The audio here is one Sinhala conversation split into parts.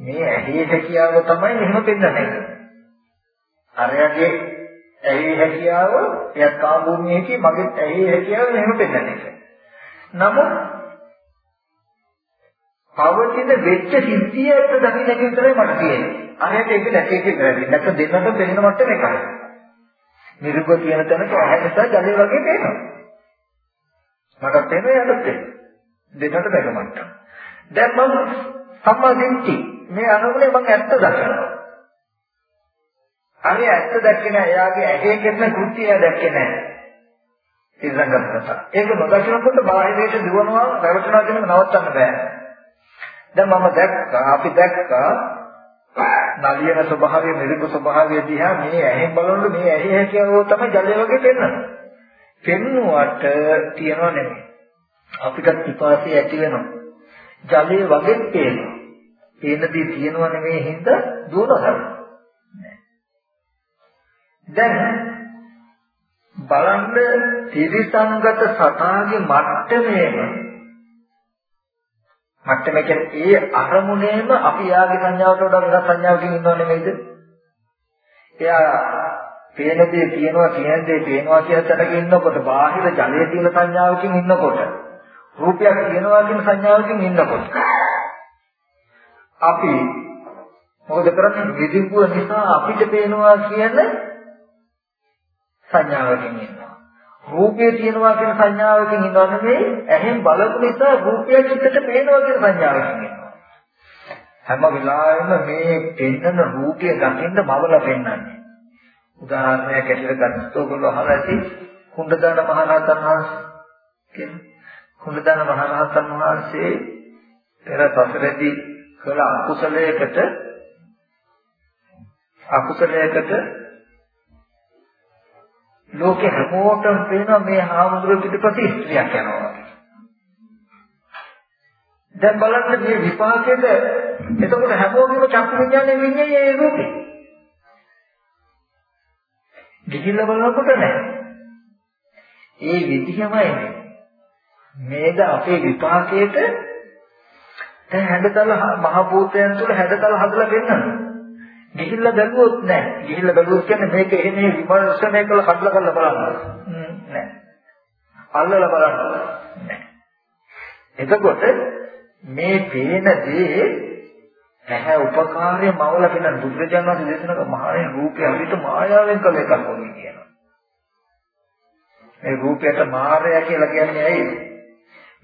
මේ ඇහි හැකියාව තමයි මෙහෙම පෙන්වන්නේ. අරයාගේ ඇහි හැකියාව එයත් කාම භූමියේදී මගේ ඇහි හැකියාව මෙහෙම පෙන්වන්නේ. නමුත් පවතින වෙච්ච සිද්ධියට දකින්න එක විතරයි මට තියෙන්නේ. අරයට ඒක නැති එක විතරයි. නැත්නම් දෙන්නට පෙනෙන මට්ටම එකයි. නිරුග කියන තැනක ඇහැ නිසා ජලය වගේ පේනවා. මට පේනවා යටත් දෙන්නට බැක මට්ටම. දැන් මම සම්මා දිට්ඨි මේ අනුගුණේ මම ඇත්ත දකිනවා. අනේ ඇත්ත දැක්කේ නැහැ. එයාගේ ඇහි කෙරෙන කෘත්‍යය දැක්කේ නැහැ. ඉස්සංගතත. ඒක නොදකිනකොට බාහිරයට දිවනවා, රැවටෙනවා කියන නවත්තන්න බෑ. දැන් මම දැක්කා, අපි දැක්කා නලියන ස්වභාවය, මිරික ස්වභාවය දිහා මේ ඇහෙන් බලනකොට මේ ඇහි හැකියාව තමයි ජලය වගේ පෙන්වන්නේ. පෙන්නුවට තියනව නෙමෙයි. අපිට පිපාසය ඇති වෙනවා. ජලය වගේ පේනවා. පේන දේ තියනව නෙමෙයි හින්දා දුවනවා. දැන් බලන්න ත්‍රිසංගත සතාගේ මට්ටමේම මට්ටම කියන්නේ ඒ අරමුණේම අපි යාගේ සංඥාවට වඩා වෙනස් සංඥාවකින් ඉන්නව නෙමෙයිද? එයා පේන දේ තියෙනවා කියන දේ පේනවා කියන තැනක ඉන්නකොට බාහිර ජලයේ තියෙන සංඥාවකින් ඉන්නකොට රූපයක් තියෙනවා කියන සංඥාවකින් ඉන්නකොට අපි මොකද කරන්නේ විදිහුව නිසා අපිට පේනවා කියන සංඥාවකින් ඉන්නවා. රූපේ තියෙනවා කියන සංඥාවකින් ඉන්නව නෙමෙයි ඇහෙන් බලපු නිසා රූපය චිත්තට පේනවා කියන සංඥාවකින් ඉන්නවා. හැම වෙලාවෙම මේ පෙන්නන රූපය දකින්න මවල පෙන්නන්නේ. උදාහරණයක් ඇටියට ගත්තොත් ඔයගොල්ලෝ අහලා ඇති කුණ්ඩදාන මහරහතන් වහන්සේ කියන්නේ. කුණ්ඩදාන මහරහතන් වහන්සේ පෙර සසරදී කළ අකුසලයකට අකුසලයකට ලෝකෙ හැමෝටම පේනවා මේ හාමුදුරුවෝ පිටපස්සේ ස්ත්‍රියක් යනවා. දැන් බලන්න මේ විපාකෙද එතකොට හැමෝගෙම චක්කු විඥානේ විඤ්ඤාණය ඒ රූපේ. ගිහිල්ලා බලනකොට නෑ. ඒ විදිහමයි මේද අපේ විපාකයට දැන් හැඩතල මහ භූතයන් තුළ හැඩතල හදලා දෙන්නවා. ගිහිල්ලා බැලුවොත් නෑ. ගිහිල්ලා බැලුවොත් කියන්නේ මේක එහෙම විමර්ශනය කළ කඩලා කරලා බලන්න. නෑ. අල්ලලා බලන්න නෑ. එතකොට මේ පේන දේ ඇහැ උපකාරය මවල කියන බුද්ධජනක දේශනක මහානේ රූපය අපිට මායාවෙන් කළ එකක් වගේ කියනවා. මේ රූපයට මායя කියලා කියන්නේ ඇයි?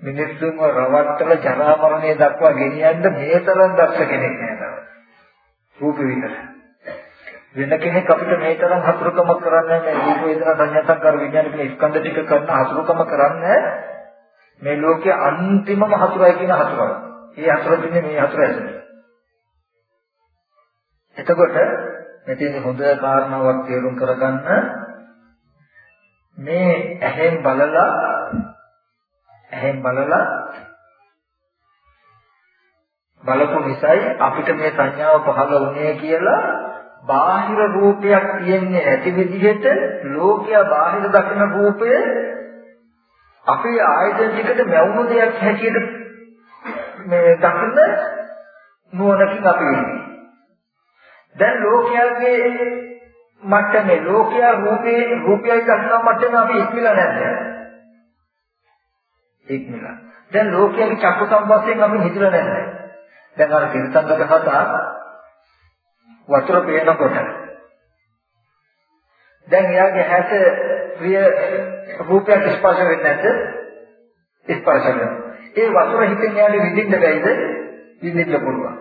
මිනිස්සුන්ව රවට්ටල ජරා මරණය දක්වා ගෙනියන්න මේ තරම් දක්ෂ කෙනෙක් නෑ තව. රූප විතර. වෙන කෙනෙක් අපිට මේ තරම් හතුරුකම කරන්නේ මේ රූප වේදනා සංඥා සංකාර විඥාන කියන ස්කන්ධ ටික කරන හතුරුකම කරන්නේ මේ ලෝකයේ අන්තිමම හතුරයි කියන හතුරයි. මේ හතුර දෙන්නේ මේ හතුර ඇතුළේ. එතකොට මෙතන හොඳ කාරණාවක් තේරුම් කරගන්න මේ ඇහෙන් බලලා ඇහෙන් බලලා බලපු නිසායි අපිට මේ සංඥාව පහළ වුණේ කියලා බාහිර රූපයක් තියෙන්නේ ඇති විදිහට ලෝකයා බාහිර දකින රූපය අපේ ආයතන ටිකට මැවුණු දෙයක් හැටියට මේ දකින්න නුවණකින් අපි ඉන්නේ. දැන් ලෝකයාගේ මට්ටමේ ලෝකයා රූපේ රූපයයි දකින මට්ටමේ අපි ඉක්මලා නැද්ද? ඉක්මලා. දැන් ලෝකයාගේ චක්ක සම්පස්යෙන් අපි හිතලා නැහැ. දැන් අර තිරසංගත කතා වතුර පේනකොට දැන් එයාගේ හැට ප්‍රිය රූපයක් ස්පර්ශ වෙන්නේ නැද්ද? ස්පර්ශ වෙනවා. ඒ වතුර හිතෙන් එයාට විඳින්න බැයිද? විඳින්න පුළුවන්.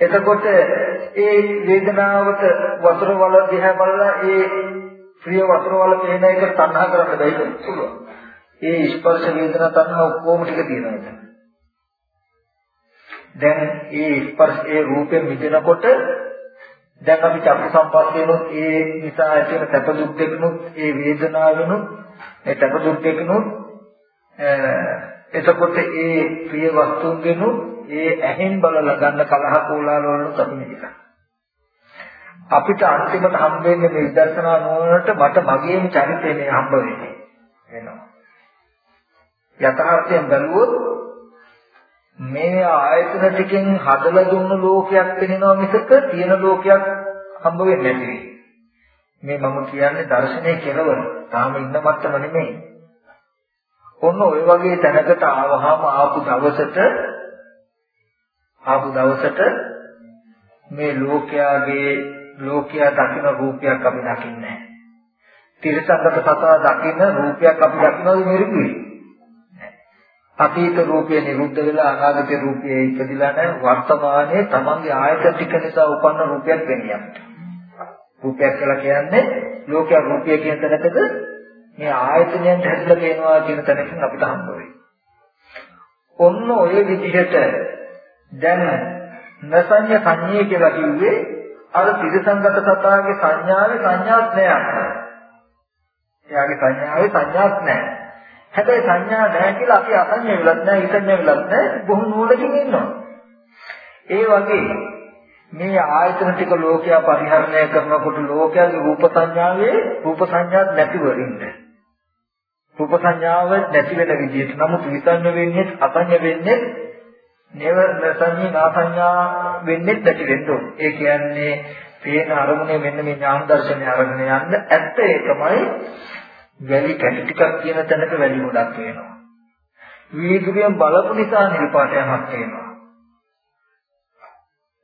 එතකොට ඒ වේදනාවට වතුර වල දිහා බලලා ඒ ප්‍රිය වතුර වල පේන එක තණ්හා කරන්න බැයිද? පුළුවන්. ඒ ස්පර්ශ වේදනා තණ්හා ඔක්කොම ටික තියෙනවා. දැන් ඒ ස්පර්ශ ඒ රූපයෙන් මිදෙනකොට දැන් අපි චක්ක සම්පස්සේනොත් ඒ නිසා ඇති වෙන සැප දුක් දෙකනොත් ඒ වේදනාවනොත් ඒ සැප දුක් දෙකනොත් එතකොට ඒ ප්‍රිය වස්තුන්ගෙනුත් ඒ ඇහෙන් බලලා ගන්න කලහ කෝලාල වලට අපි මේක අපිට අන්තිමට හම්බ වෙන්නේ මේ විදර්ශනා නුවණට මට මගේම චරිතය මේ හම්බ වෙන්නේ. වෙනවා. යථාර්ථයෙන් බැලුවොත් මේ ආයතන ටිකෙන් හදලා දුන්න ලෝකයක් වෙනවා මිසක තියෙන ලෝකයක් හම්බ වෙන්නේ නැති. මේ මම කියන්නේ දර්ශනයේ කෙලවර. තාම ඉන්න මට්ටම නෙමෙයි. ඔන්න ওই වගේ තැනකට ආවහම ආපු දවසට ආපු දවසට මේ ලෝකයාගේ ලෝකයා දකින රූපයක් අපි දකින්නේ නැහැ. තිරසංගත සතා දකින රූපයක් අපි දකිනවද මෙරිකුයි? අතීත රූපය නිරුද්ධ වෙලා අනාගත රූපය ඉපදිලා නැහැ වර්තමානයේ තමන්ගේ ආයතන ටික නිසා උපන්න රූපයක් වෙනියක්. රූපයක් කියලා කියන්නේ ලෝකයේ රූපය කියන තැනකද මේ ආයතනයන් හැදලා පේනවා කියන තැනකින් අපිට හම්බ වෙයි. ඔන්න ඔය විදිහට දැන් නසඤ්ඤ සංඤේ කියලා කිව්වේ අර ත්‍රිසංගත සතාගේ සංඥාවේ සංඥාවක් නෑ. එයාගේ සංඥාවේ සංඥාවක් නෑ. හැබැයි සංඥා නැහැ කියලා අපි අසඤ්ඤ වෙලත් නැහැ, ඉසඤ්ඤ වෙලත් නැහැ, බොහොම නුවණකින් ඉන්නවා. ඒ වගේ මේ ආයතන ටික ලෝකයා පරිහරණය කරනකොට ලෝකයාගේ රූප සංඥාවේ රූප සංඥාවක් නැතිව ඉන්නේ. රූප සංඥාව නැති වෙන විදිහට නමුත් විසඤ්ඤ වෙන්නේ අසඤ්ඤ වෙන්නේ නේව සංඥා නාසඤ්ඤා වෙන්නේ නැති වෙන්න ඕනේ. ඒ කියන්නේ පේන අරමුණේ මෙන්න මේ ඥාන දර්ශනය අරගෙන යන්න ඇත්ත ඒකමයි වැලි කැටි ටිකක් කියන තැනක වැලි ගොඩක් වෙනවා. වීදුරියෙන් බලපු නිසා නිල් පාටයක් වෙනවා.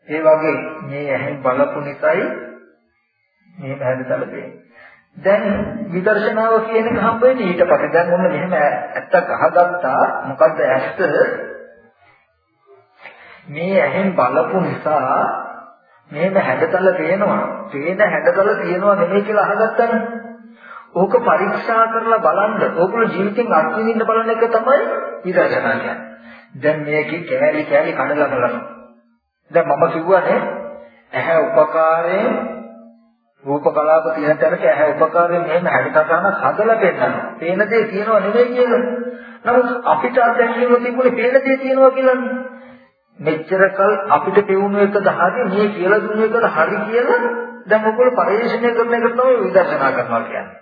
ඒ වගේ මේ ඇහෙන් බලපු නිසායි මේ හැදතල දෙන්නේ. දැන් විදර්ශනාව කියන එක හම්බ වෙන්නේ ඊට පස්සේ දැන් මොන මෙහෙම ඇත්තක් අහගත්තා මොකද්ද ඇත්ත මේ ඇහෙන් බලපු නිසා මේක හැඩතල පේනවා පේන හැඩතල තියෙනවා නෙමෙයි කියලා අහගත්තනේ ඕක පරීක්ෂා කරලා බලන්න. ඕගොල්ලෝ ජීවිතෙන් අත්විඳින්න බලන එක තමයි විදර්ශනා කියන්නේ දැන් මේකේ කෑලි කෑලි කඩලා බලනවා දැන් මම කිව්වනේ ඇහැ උපකාරයෙන් රූප කලාප තියෙන තැනක ඇහැ උපකාරයෙන් මෙහෙම හැඩතලන හදලා පෙන්නනවා. පේන දේ තියෙනවා නෙමෙයි කියලා. නමුත් අපිට අත්දැකීම තිබුණේ පේන දේ තියෙනවා කියලානේ මෙච්චරකල් අපිට පෙවුණු එකද හරි මේ කියලා දුන්න එකද හරි කියලා දැන් ඔයගොල්ලෝ පරිශ්‍රණය කරන එක තමයි විදර්ශනා කරනවා කියන්නේ.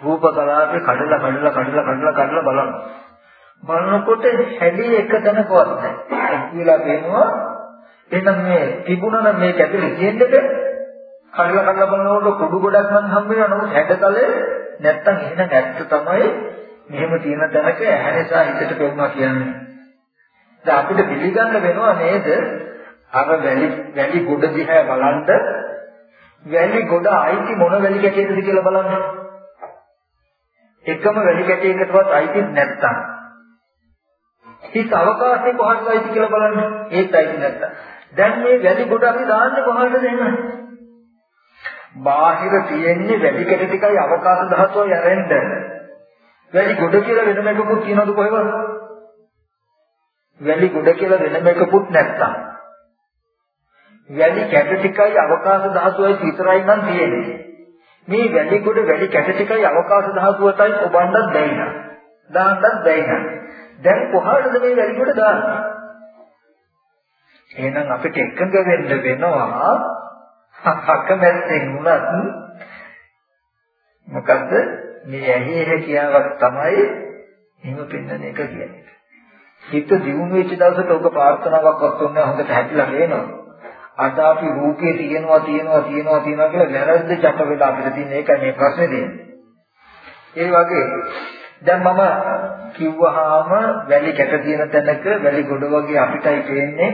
රූප කලාපේ කඩලා කඩලා කඩලා කඩලා කඩලා බලනවා. බලනකොට හැදී එක තැනකවත් නැහැ. කියලා පේනවා එහෙනම් මේ තිබුණා නම් මේක ඇතුලේ තියෙන්නද කඩලා කඩලා බලනකොට කුඩු ගොඩක් නම් හම්බ වෙනවා නමුත් හැඩතලේ නැත්තම් එහෙනම් ඇත්ත තමයි මෙහෙම තියෙන තැනක ඇහැ නිසා හිතට පෙවුනා කියන්නේ. දැන් අපිට පිළිගන්න වෙනවා නේද? අර වැලි වැලි ගොඩ දිහා බලන්න වැලි ගොඩ අයිති මොන වැලි කැටයකද කියලා බලන්න. එකම වැලි කැටයකටවත් අයිති නැත්තම්. හිත අවකාශයේ කොහොමද අයිති කියලා බලන්න. ඒත් අයිති නැත්තම්. දැන් මේ වැලි ගොඩ අපි දාන්නේ කොහොමද එහෙම? බාහිර තියෙන්නේ වැලි කැට ටිකයි අවකාශ ධාතුවයි අරෙන්ද. වැලි ගොඩ කියලා වෙනම එකකුත් තියනවද කොහෙවත්? වැලි ගොඩ කියලා වෙනම එකකුත් නැත්තම් වැලි කැට ටිකයි අවකාශ ධාතුවයි විතරයි නම් තියෙන්නේ මේ වැලි ගොඩ වැලි කැට ටිකයි අවකාශ ධාතුවටයි ඔබන්නත් බැහැ දාන්නත් බැහැ දැන් කොහාටද මේ වැලි ගොඩ දාන්නේ? එහෙනම් අපිට එකඟ වෙන්න වෙනවා. අකමැත්තෙන් උනත් මොකද්ද? මේ ඇහි හැකියාවක් තමයි එහෙම පෙන්වන එක කියන්නේ. හිත දියුණු වෙච්ච දවසට ඔබ ප්‍රාර්ථනාවක්වත් ඔන්න හොඳට හැදිලා වෙනවා. අද අපි රූපේ තියෙනවා තියෙනවා තියෙනවා තියෙනවා කියලා වැරද්ද චප වෙලා අපිට තියෙන එකයි මේ ප්‍රශ්නේ තියෙන්නේ. ඒ වගේ දැන් මම කිව්වහම වැලි කැට තියෙන තැනක වැලි ගොඩ වගේ අපිටයි පේන්නේ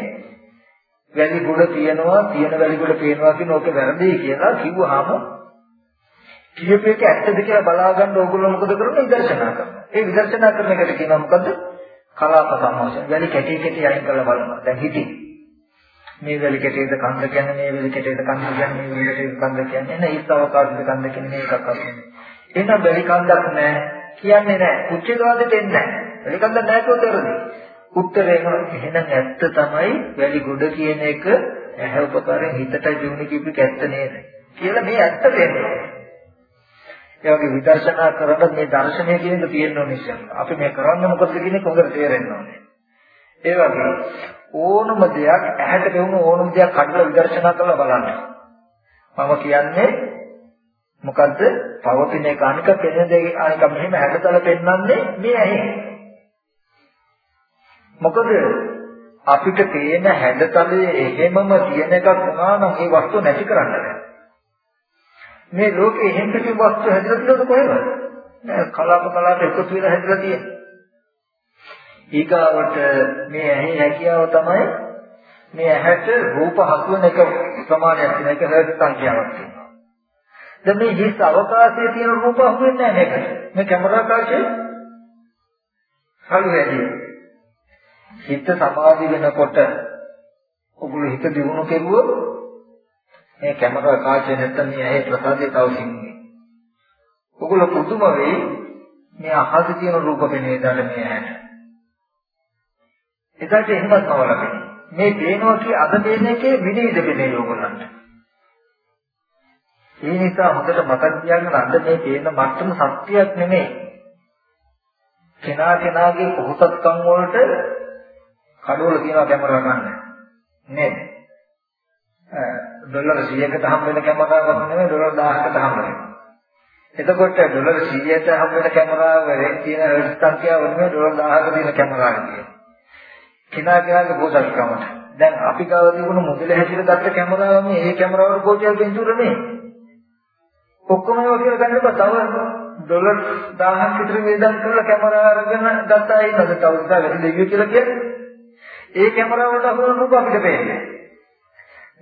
වැලි ගොඩ තියෙනවා තියෙන වැලි ගොඩ පේනවා කියන ඕක වැරදි කියලා කිව්වහම කියපේක ඇත්තද කියලා බලාගන්න ඕගොල්ලෝ මොකද කරන්නේ විදර්ශනා කරනවා. ඒ විදර්ශනා කරන එකට කියනවා මොකද්ද? කලාප සම්මෝෂණ. වැලි කැටි කැටි අයින් කරලා බලනවා. දැන් හිතේ. මේ වැලි කැටේද කන්ද කියන්නේ මේ වැලි කැටේද කන්ද කියන්නේ මේ වැලි කැටේද කන්ද කියන්නේ නෑ. ඊත් අවකාශද කන්ද කියන්නේ එකක් අරන්නේ. එහෙනම් වැලි කන්දක් නෑ කියන්නේ නෑ. උච්චේදවාදෙට එන්නේ නෑ. වැලි කන්දක් නෑ කියොත් උත්තරේම එහෙනම් ඇත්ත තමයි වැලි ගොඩ කියන එක ඇහැ උපකාරයෙන් හිතට ජීවුන කිව්ව ඇත්ත නේද? කියලා මේ ඇත්ත දෙන්නේ. ඒ වගේ විදර්ශනා කරනකොට මේ දර්ශනය කියන එක තියෙන්න ඕනේ ඉස්සෙල්ලා. අපි මේ කරන්නේ මොකද කියන එක හොඳට තේරෙන්න ඕනේ. ඒ වගේ ඕනම දෙයක් ඇහැට පෙවුණු ඕනම දෙයක් කඩලා විදර්ශනා කරලා බලන්න. මම කියන්නේ මොකද්ද? පවතින එක අනික පෙනෙන දේ අනික මෙහෙම හැඩතල පෙන්වන්නේ මේ ඇහි. මොකද අපිට පේන හැඩතලයේ එහෙමම තියෙන එකක් වුණා නම් ඒ වස්තුව නැති කරන්න බෑ. මේ ලෝකේ එහෙම පිටු වස්තු හැදලා තියෙනවද කොහෙද? නෑ කලාප කලාප එකතු වෙලා හැදලා තියෙන්නේ. ඊගාවට මේ ඇහි හැකියාව තමයි මේ ඇහැට රූප හසුවන එක ප්‍රමාණයක් තියෙන එක හර්ට් සංඛ්‍යාවක් තියෙනවා. දැන් මේ හිස් අවකාශයේ තියෙන රූප හසුවෙන්නේ නැහැ මේකට. මේ කැමරා කාචේ හලු වැඩි. හිත සමාධි වෙනකොට ඔගොල්ලෝ හිත දියුණු කෙරුවොත් මේ කැමරා කාචේ නැත්තම් මේ ඇහි ප්‍රසාදේ තව සින්නේ. ඔගොල්ලෝ පුදුම වෙයි මේ අහස තියෙන රූප පෙනේ දාන්න මේ ඇහැට. එතකොට එහෙමත් නවලකේ. මේ පේනවා කිය අද පේන එකේ විනිවිද පෙනේ ඕගොල්ලන්ට. ඒ නිසා හොඳට මතක් තියාගන්න අද මේ පේන මට්ටම සත්‍යයක් නෙමෙයි. කෙනා කෙනාගේ පොහසත්කම් වලට කඩවල තියෙන කැමරා ගන්න. නේද? ඩොලර් 100කට හම් වෙන කැමරාවක් නෙමෙයි ඩොලර් 1000කට හම් වෙනවා. එතකොට ඩොලර් 100ට හම් වෙන කැමරාව තියෙන හර්ට් සංඛ්‍යාව නෙමෙයි ඩොලර් 1000ක තියෙන කැමරාව කියන්නේ. කෙනා කෙනාගේ පොහසත්කමට. දැන් අපි ගාව තිබුණු මුදල හැටියට ගත්ත කැමරාව මේ ඒ කැමරාවල කෝටියක් පින්තූර නේ. ඔක්කොම ඒවා කියලා ගන්නකොට තව ඩොලර් 1000ක් විතර වේදම් කරලා කැමරා අරගෙන ගත්තා ඉන්නද තව ඉතින් වැඩි දෙවියෝ කියලා කියන්නේ. ඒ කැමරාවට අහුවන රූප අපිට පේන්නේ.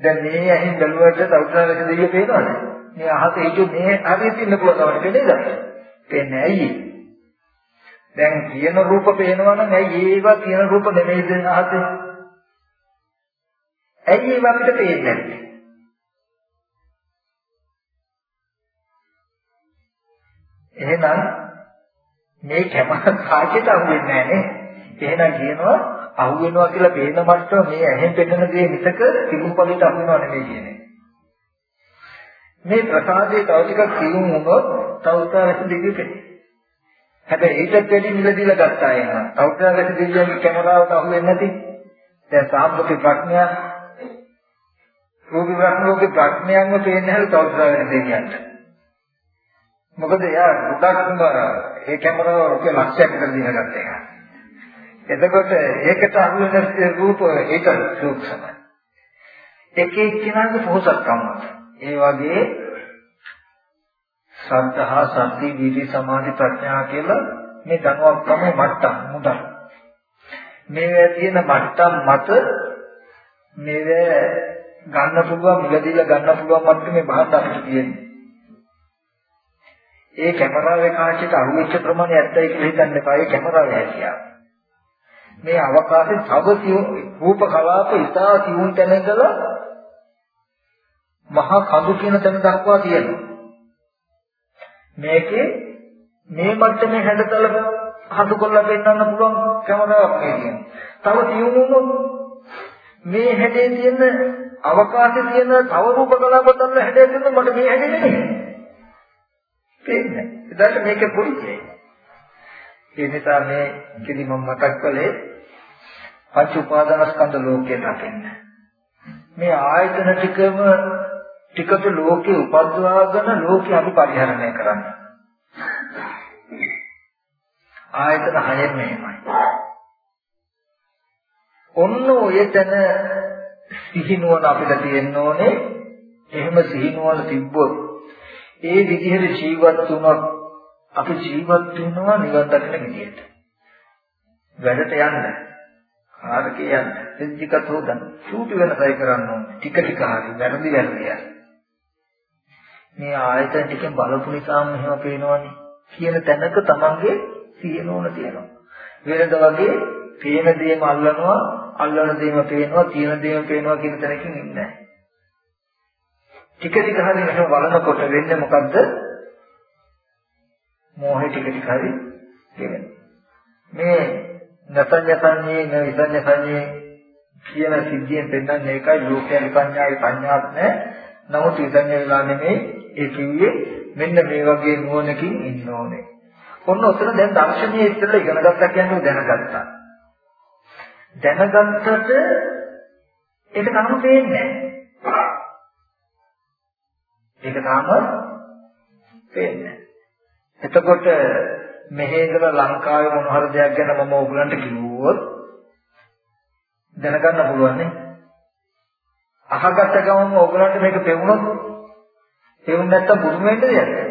දැන් මේ ඇහින් බැලුවට තවුසාරක දෙවියෝ පේනවද? මේ අහස හිතු මේ හරියට ඉන්න පුළුවන් කමක් නේද? පේන්නේ ඇයි? දැන් කියන රූප පේනවා නම් ඇයි ඒවා කියන රූප නෙමෙයිද අහසේ? ඇයි ඒවා අපිට පේන්නේ නැත්තේ? එහෙනම් මේ කැමර කාචයට අහු වෙන්නේ නැහැ නේ. එහෙනම් කියනවා අහු වෙනවා කියලා පේන මට්ටම මේ ඇහෙන් පෙනෙන දේ මිසක තිබුම් පළියට අහු වෙනව නෙමෙයි කියන්නේ. මේ ප්‍රසාදයේ තව ටිකක් සියුම් වුණොත් තව උත්තරයක් දෙකේ හැබැයි ඊටත් වැඩි මිලදීලා ගත්තා එහෙනම්. අවුරුද්දකට දෙවියන්ගේ කැමරාවට අහු වෙන්නේ නැති. දැන් සාම්ප්‍රති ප්‍රඥා රූපී ප්‍රඥාවේ ප්‍රඥාන්ව පේන්නේ නැහැ අවුරුද්දකට දෙවියන්ට. මොකද එයා ගොඩක්ම ඒ කැමරාව රුපියල් ලක්ෂයක් විතර දීලා ගත්ත එක. එතකොට ඒකට අහු වෙන රූප ඒක සූක්ෂමයි. එක එක්කිනාගේ පොහසත්කම. ඒ වගේ සද්ධා සති විරි සමාධි ප්‍රඥා කියලා මේ ධනුවක් තමයි මට්ටම් මුදල්. මේවා තියෙන මට්ටම් මත මේවා ගන්න පුළුවන් මිලදීලා ගන්න පුළුවන් මට්ටමේ බහත් අපිට තියෙන්නේ. ඒ කැමරාවේ කාචයට අහුවෙච්ච ප්‍රමාණය ඇත්තයි කියලා හිතන්න එපා. ඒ කැමරාවේ හැකියාව. මේ අවකාශයේ තව රූප කලාප ඉතා තියුන් තැනකලා මහා කඳු කියන තැන දක්වා තියෙනවා. මේකේ මේ මට්ටමේ හැඩතල හසු කරලා පෙන්වන්න පුළුවන් කැමරාවක් මේ තියෙනවා. තව තියුණු මේ හැඩේ තියෙන අවකාශයේ තියෙන තව රූප කලාපතල හැඩේ තියෙන මට මේ හැඩේ නෙමෙයි. පේන්නේ. ඒකට මේක පොඩි ඒ නිසා මේ කිදි මම මතක් කළේ පංච උපාදානස්කන්ධ ලෝකයට අපෙන්න. මේ ආයතන ටිකම ටිකට ලෝකේ උපද්දවාගෙන ලෝකේ අපි පරිහරණය කරන්නේ. ආයතන හයෙන් මෙහෙමයි. ඔන්න ඔය තැන සිහිනුවන අපිට තියෙන්න ඕනේ. එහෙම සිහිනුවන තිබ්බොත් ඒ විදිහට ජීවත් වුණොත් අපි ජීවත් වෙනවා නිවන් දකින විදිහට. වැඩට යන්න. කාර්කේ යන්න. එදිකට හොදන්න. චූටි වෙනසයි කරන්න ඕනේ. ටික ටික හරි වැරදි වැරදි හරි. මේ ආයතන ටිකෙන් බලපු නිසාම එහෙම පේනවනේ කියන තැනක තමන්ගේ තියෙනෝන තියෙනවා. වෙනද වගේ පේන දේම අල්ලනවා, අල්ලන දේම පේනවා, තියෙන දේම පේනවා කියන තැනකින් ඉන්නේ නැහැ. ටික ටික හරි මෙහෙම බලනකොට වෙන්නේ මොකද්ද? මෝහය ටික ටික හරි තියෙනවා. මේ නසඤ්ඤ සංඤේ න විසඤ්ඤ සංඤේ කියන සිද්ධියෙන් පෙන්නන්නේ ඒකයි ලෝකයේ විපඤ්ඤායි පඤ්ඤාත් නැහැ. නමුත් විසඤ්ඤ වෙලා නෙමෙයි ඒ කිව්වේ මෙන්න මේ වගේ නුවණකින් ඉන්න ඕනේ. ඔන්න ඔතන දැන් දර්ශනීය ඉස්සෙල්ලා ඉගෙන ගත්තා කියන්නේ දැනගත්තා. දැනගත්තට ඒක තාම පේන්නේ නැහැ. ඒක තාම පේන්නේ එතකොට මෙහි ඉඳලා ලංකාවේ මොන හරි දෙයක් ගැන මම ඕගලන්ට කිව්වොත් දැනගන්න පුළුවන් නේ. අහගත්ත ගමන් ඕගලන්ට මේක පෙවුනොත් පෙවුන් නැත්තම් බුදුම වෙන්නද යන්නේ?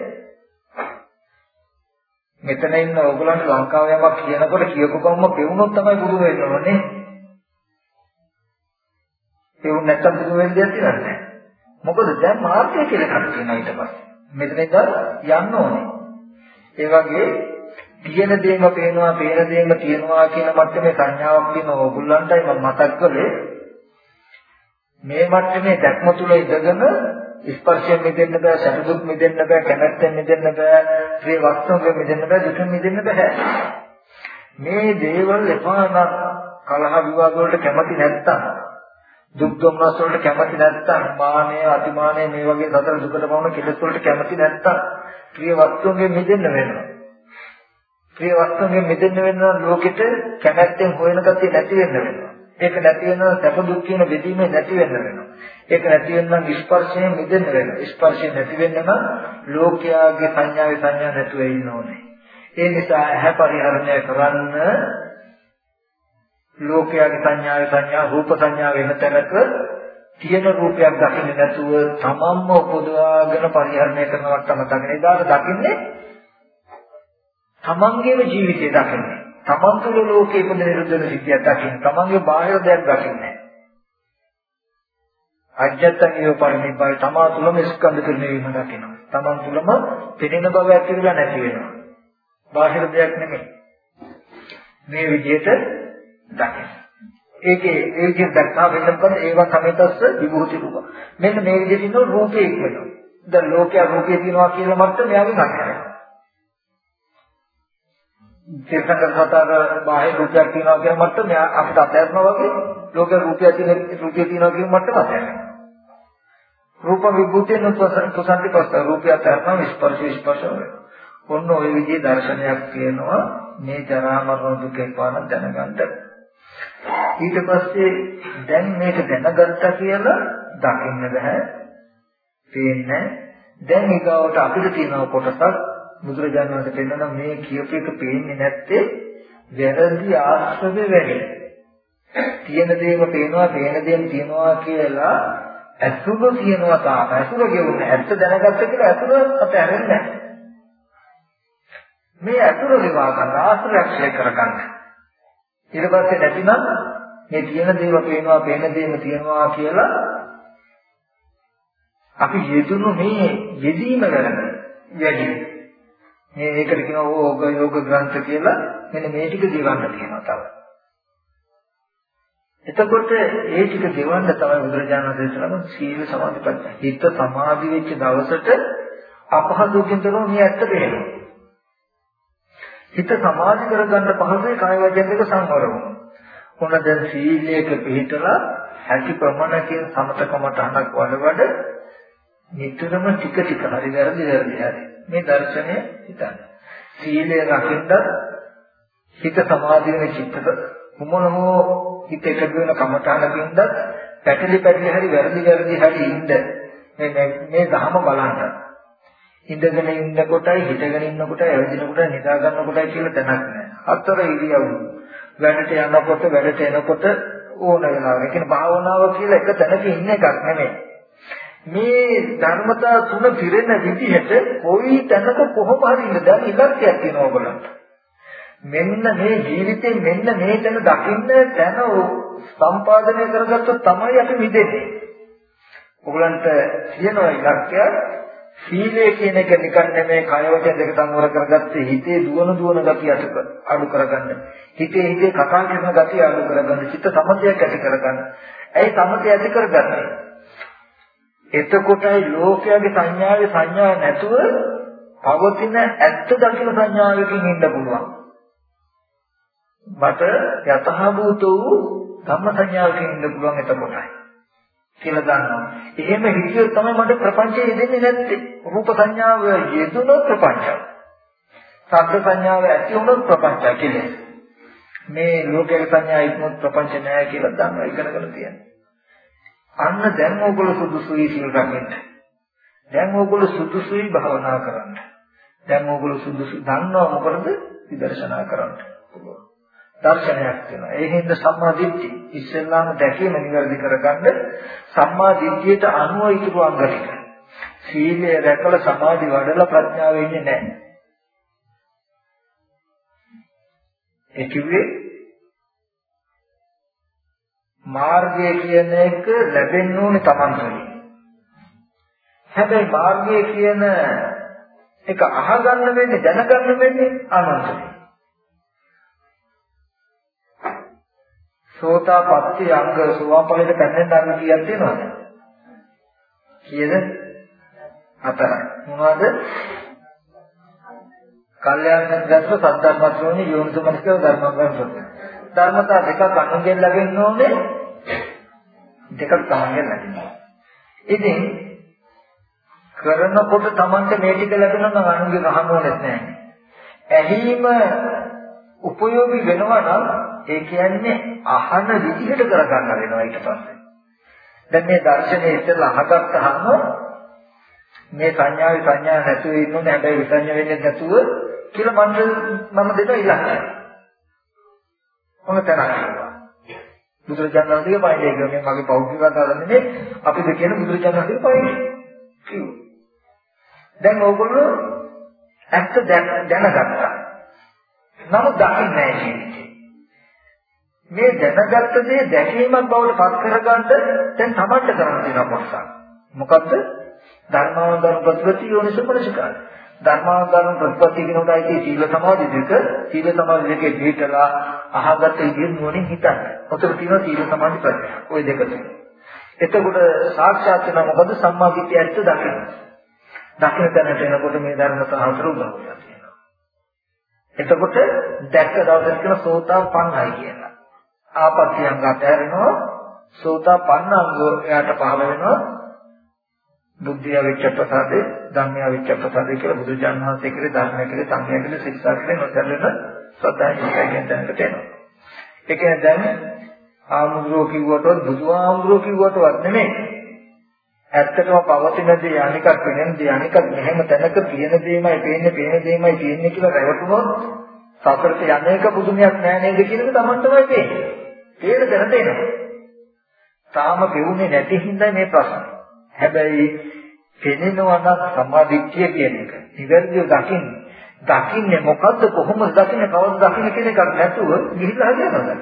මෙතන ඉන්න ඕගලන්ට ලංකාවේ යමක් කියනකොට කියපු ගමන්ම පෙවුනොත් තමයි බුදු වෙන්න ඕනේ. පෙවුන් නැත්තම් බුදු වෙන්න දෙයක් නෑ. මොකද දැන් මාර්ගය කියලා එකක් තියෙනවා ඊට පස්සේ. මෙතන ඉඳලා යන්න ඕනේ. ඒ වගේ තියෙන දේම පේනවා, පේන දේම තියෙනවා කියන මට්ටමේ සංඥාවක් තියෙන ඕගොල්ලන්ටයි මම මතක් කළේ. මේ මට්ටමේ දැක්ම තුල ඉඳගෙන ස්පර්ශයෙන් මිදෙන්න බෑ, සැප දුක් මිදෙන්න බෑ, කැමැත්තෙන් මිදෙන්න බෑ, ප්‍රිය වස්තුන්ගෙන් මිදෙන්න බෑ, දුකෙන් මිදෙන්න බෑ. මේ දේවල් එපා නම් කලහ විවාද වලට කැමති නැත්තම් දුක් දුම්නස් වලට කැමති නැත්තම් මානය අතිමානය මේ වගේ සතර දුකට පවන කෙලෙස් වලට කැමති නැත්තම් ප්‍රිය වස්තුන්ගෙන් මිදෙන්න වෙනවා. ප්‍රිය වස්තුන්ගෙන් මිදෙන්න වෙන ලෝකෙට කැමැත්තෙන් හොයන ගතිය නැති වෙන්න වෙනවා. ඒක නැති වෙන සැප දුක් කියන බෙදීමේ නැති වෙන්න වෙනවා. ඒක නැති වෙන නම් ස්පර්ශයෙන් මිදෙන්න වෙනවා. ස්පර්ශයෙන් නැති වෙන්න නම් ලෝකයාගේ සංඥාවේ සංඥා නැතුව ඉන්න ඕනේ. ඒ නිසා ඇහැ පරිහරණය කරන්න ලෝකයාගේ සංඥාවේ සංඥා රූප සංඥා වෙන තැනක තියෙන රූපයක් දකින්නේ නැතුව තමන්ම උපදවාගෙන පරිහරණය කරනවට තමයි දකින්නේ. ඒදාට දකින්නේ තමන්ගේම ජීවිතය දකින්නේ. තමන් තුළ ලෝකේ ඉපද නිරුද්ධ වෙන සිද්ධියක් දකින්නේ. තමන්ගේ බාහිර දෙයක් දකින්නේ. අජත්තනියෝ පරිනිබ්බාය තමා තුළම ස්කන්ධ පිරිනවීම දකිනවා. තමන් තුළම පෙනෙන බව ඇති වෙලා නැති වෙනවා. බාහිර දෙයක් නෙමෙයි. මේ විදිහට දකින්න. ඒකේ ඒකෙන් දැක්කා වෙන මොකද ඒවා සමේතස්ස විභූති රූප. මෙන්න මේ විදිහට ඉන්න රූපේ ඉක්මනවා. දැන් ලෝකයා රූපේ තියනවා කියලා මට්ටම මෙයාගේ ගන්නවා. චේතන සතර බාහිර රූපයක් තියනවා කියන මට්ටම මෙයා අපිට අත්‍යවශ්‍යම වගේ ලෝක රූපය තියෙන රූපය තියනවා කියන මට්ටම අත්‍යවශ්‍යයි. රූප විභූතිය නුසන්ති පස්ස රූපය අත්‍යවශ්‍යම ස්පර්ශ ස්පර්ශ වෙනවා. ඔන්න ওই විදිහේ දර්ශනයක් තියෙනවා මේ ජරා මරණ දුක පාන දැනගන්න. ඊට පස්සේ දැන් මේක දැනගත්තා කියලා දකින්න බෑ. පේන්නේ දැන් ඊගාවට අපිට තියෙන කොටසක් බුදුරජාණන් වහන්සේ පෙන්නන මේ කියපු එක පේන්නේ නැත්තේ වැරදි ආශ්‍රව වැඩි. තියෙන දේම පේනවා, පේන දේම තියනවා කියලා ඇසුර තියනවා තාම. ඇසුර ගෙවුනේ ඇත්ත දැනගත්ත කියලා ඇසුර අතහැරෙන්නේ නැහැ. මේ අතුරු විවාහ ගන්න ආශ්‍රයක්ෂය කරගන්න. ඊට පස්සේ නැතිනම් මේ තියෙන දේව පේනවා, පේන දේම තියෙනවා කියලා අපි යෙදුණු මේ යෙදීම ගැන වැඩි. මේ ඒකට කියනවා ඕග යෝග ග්‍රන්ථ කියලා මෙන්න මේ ටික දිවන්න තියෙනවා තව. එතකොට ඒ ටික දිවන්න තමයි බුදුරජාණන් වහන්සේ කරන සීල සමාධි ප්‍රඥා. හිත සමාධි වෙච්ච දවසට අපහසුකින් තනෝ මේ ඇත්ත පේනවා. හිත සමාධි කරගන්න පහසුයි කාය වචන දෙක සංවර වුණා. මොන දැන් සීලයක පිළිතලා හැකි ප්‍රමාණකින් සමතකම තහනක් වඩවඩ නිතරම ටික ටික හරි වැරදි වැරදි හරි මේ දර්ශනය හිතන්න. සීලය රකින්නත් හිත සමාධි වෙන චිත්තක මොන හෝ හිත එකතු වෙන කමඨානකින්ද පැටලි පැටලි හරි වැරදි වැරදි හරි ඉන්න මේ මේ ධහම බලන්න. ඉඳගෙන ඉන්නකොටයි හිටගෙන ඉන්නකොටයි ඇවිදින කොටයි නිදා ගන්න කොටයි කියලා තැනක් නැහැ. හතර ඉරියව්. වැඩට යනකොට වැඩට එනකොට ඕන වෙනවා. ඒ කියන්නේ භාවනාව කියලා එක තැනක ඉන්න එකක් නෙමෙයි. මේ ධර්මතා තුන පිරෙන විදිහට කොයි තැනක කොහොම හරි ඉන්න දැන් ඉලක්කයක් තියෙනවා ඔයගොල්ලන්ට. මෙන්න මේ ජීවිතේ මෙන්න මේ තැන දකින්න තැන සම්පාදනය කරගත්තොත් තමයි අපි මිදෙන්නේ. ඔයගොල්ලන්ට තියෙනවා ඉලක්කයක් සීලය කියන එක නිකන් නෙමෙයි කය වචන දෙක සංවර කරගත්තේ හිතේ දුවන දුවන ගතිය අඩු කරගන්න. හිතේ හිතේ කතා කරන ගතිය අඩු කරගන්න. චිත්ත සමතයක් ඇති කරගන්න. ඇයි සමතය ඇති කරගන්නේ? එතකොටයි ලෝකයේ සංඥාවේ සංඥා නැතුව පවතින ඇත්ත දකින සංඥාවකින් ඉන්න පුළුවන්. මට යතහභූත වූ ධම්ම සංඥාවකින් ඉන්න පුළුවන් එතකොටයි. කියලා දන්නවා. එහෙම හිතියොත් තමයි මට ප්‍රපංචය යෙදෙන්නේ නැත්තේ. රූප සංඥාව යෙදුනොත් ප්‍රපංචය. ශබ්ද සංඥාව ඇති වුණොත් ප්‍රපංචය කියලා. මේ ලෝකයේ සංඥා ඉක්මොත් ප්‍රපංච නෑ කියලා දන්නවා ඉගෙනගෙන තියෙනවා. අන්න දැන් ඕගොල්ලෝ සුදුසුයි සිල් රකින්න. දැන් ඕගොල්ලෝ සුදුසුයි භාවනා කරන්න. දැන් ඕගොල්ලෝ සුදුසු දන්නවා මොකටද? විදර්ශනා කරන්න. දර්ශනයක් වෙනවා. ඒ හින්දා සම්මා දිට්ඨි ඉස්සෙල්ලාම දැකීම නිවැරදි කරගන්න සම්මා දිට්ඨියට අනුව ඉතුරු අංග ටික. සීලය රැකලා සමාධි වඩලා ප්‍රඥාව වෙන්නේ නැහැ. ඒ කිව්වේ මාර්ගය කියන එක ලැබෙන්න ඕනේ Taman තුළින්. හැබැයි මාර්ගය කියන එක අහගන්න වෙන්නේ දැනගන්න වෙන්නේ අනන්තයි. සෝතාපට්ටි අංග සෝවාපලයට පැනෙන්න අංග කීයක් තියෙනවද? කීයද? හතරයි. මොනවද? කල්යාණ ගත්ත සද්ධර්මත්‍රෝණි යෝනිසමනිකව ධර්මග්‍රන්ථ. ධර්මතා දෙකක් අනුගෙන් ලැබෙන්න ඕනේ. දෙකක් තමන්ගෙන් ලැබෙනවා. ඉතින් කරනකොට තමන්ට මේ ටික ලැබෙනවා නම් අනුගෙන් අහන්න ඕනෙත් නැහැ. ඇහිම උපයෝගී වෙනවා නම් ඒ කියන්නේ අහන විදිහට කරගන්න වෙනවා ඊට පස්සේ. දැන් මේ දර්ශනේ ඉස්සෙල්ලා අහගත්තාම මේ සංඥාවේ සංඥා නැතුව ඉන්නුනේ හැබැයි විසඤ්ඤ වෙන්නේ නැතුව කියලා මම මම දෙන ඉලක්කය. මොන තරම්ද? බුදුරජාණන් වහන්සේගේ පයින් ඒක මේ මගේ පෞද්ගලික කතාවක් නෙමෙයි අපිට කියන බුදුරජාණන් වහන්සේගේ පයින් කිව්වා. දැන් ඕගොල්ලෝ ඇත්ත දැනගත්තා. නමුත් දකින්නේ නැහැ මේ දැනගත්ත දේ දැකීමක් බවට පත් කරගන්න දැන් තමන්ට කරන්න තියෙන කොටසක්. මොකද්ද? ධර්මානුධර්ම ප්‍රතිපත්ති යෝනිසමනසිකාරය. ධර්මානුධර්ම ප්‍රතිපත්ති කියනකොට ඒ සීල සමාධි දෙක සීල සමාධි දෙකේ පිටලා අහගත ඉදින් නුවණින් හිතන්න. ඔතන තියෙනවා සීල සමාධි ප්‍රඥා. ওই දෙක තියෙනවා. එතකොට සාක්ෂාත් වෙන මොකද සම්මා දිට්ඨිය ඇත්ත දකින්න. දකින්න තැනට එනකොට මේ ධර්මතා හතර උගන්වනවා කියනවා. එතකොට දැක්ක දවසට කියන සෝතා පන්නයි කියලා. ආපත්‍යංග අතහැරෙනවා සෝතා පන්නංග එයාට පහළ වෙනවා බුද්ධිය වෙච්ච ප්‍රසාදේ ධම්මය වෙච්ච ප්‍රසාදේ කියලා බුදුජානක වහන්සේ කියලා ධර්මය කියලා සංඥා කියලා ශික්ෂා කියලා නොසැලෙන සදායි කියන තැනකට එනවා. ඒ කියන්නේ දැන් ආමුද්‍රෝ කිව්වටවත් බුදුආමුද්‍රෝ කිව්වටවත් නෙමෙයි. ඇත්තටම පවතින දේ අනිකක් වෙන දේ අනිකක් මෙහෙම තැනක තියෙන දෙයමයි පේන්නේ පේන දෙයමයි තියෙන්නේ කියලා රැවටුනොත් සසරට යන්නේක පුදුමයක් නෑ නේද කියන එක Tamanටමයි පේන්නේ. ඒක දැන දෙනවා. තාම පෙවුනේ නැති හින්දා මේ ප්‍රශ්නේ. හැබැයි පෙනෙනවා නම් සම්මාදිට්ඨිය කියන එක. නිවැරදිව දකින්න. දකින්නේ මොකද්ද කොහොමද දකින්නේ කවද්ද දකින්නේ කියන එක නැතුව ගිහිල්ලා හදනවා.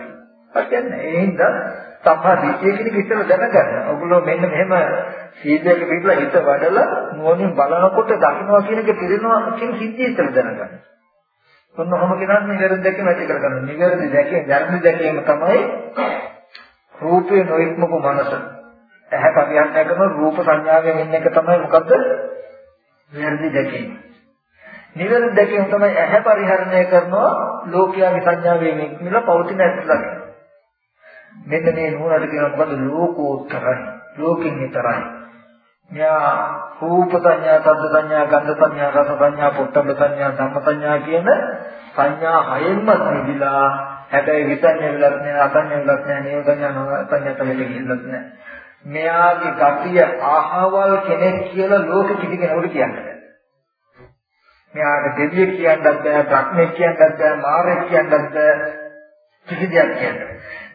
හරියන්නේ. ඒ හින්දා සම්මාදිට්ඨිය කියන එක ඉස්සෙල්ලා දැනගන්න. ඔගොල්ලෝ මෙන්න මෙහෙම සීලයක පිටලා හිත වඩලා නුවණින් බලනකොට දකින්නවා කියන එක පිළිනවා කියන සිද්ධිය ඉස්සෙල්ලා දැනගන්න. ඔන්න ඔහොම කෙනාට නිවැරදි දැකීම ඇති කරගන්න. නිවැරදි දැකීම, ධර්ම දැකීම තමයි රූපේ නොඉක්මපු මනස. ඇහැ පරිහරණය කරන රූප සංඥාවෙන් ඉන්න එක තමයි මොකද්ද? නිවැරදි දැකීම. නිවැරදි දැකීම තමයි ඇහැ පරිහරණය කරනවා ලෝකයාගේ සංඥාවෙන් ඉක්මලා පවතින ඇත්තලක්. මෙන්න මේ නුවණට කියන මොකද්ද ලෝකෝත්තරයි. ලෝකෙන් විතරයි. මෙයා රූප සංඥා, ශබ්ද සංඥා, ගන්ධ සංඥා, රස සංඥා, පොට්ටබ්බ සංඥා, ධම්ම සංඥා කියන සංඥා හයෙන්ම නිදිලා හැබැයි විසඤ්ඤ විලක් නෑ, අසඤ්ඤ විලක් නෑ, නේව සංඥා, සංඥා තමයි ගිහිල්ලත් නෑ. මෙයාගේ ගතිය අහවල් කෙනෙක් කියලා ලෝක කිසි කෙනෙකුට කියන්නේ මෙයාට දෙවියෙක් කියන්නත් බෑ, බ්‍රහ්මෙක් කියන්නත් බෑ, මාරෙක් කියන්නත් බෑ. කිසි දෙයක් කියන්න.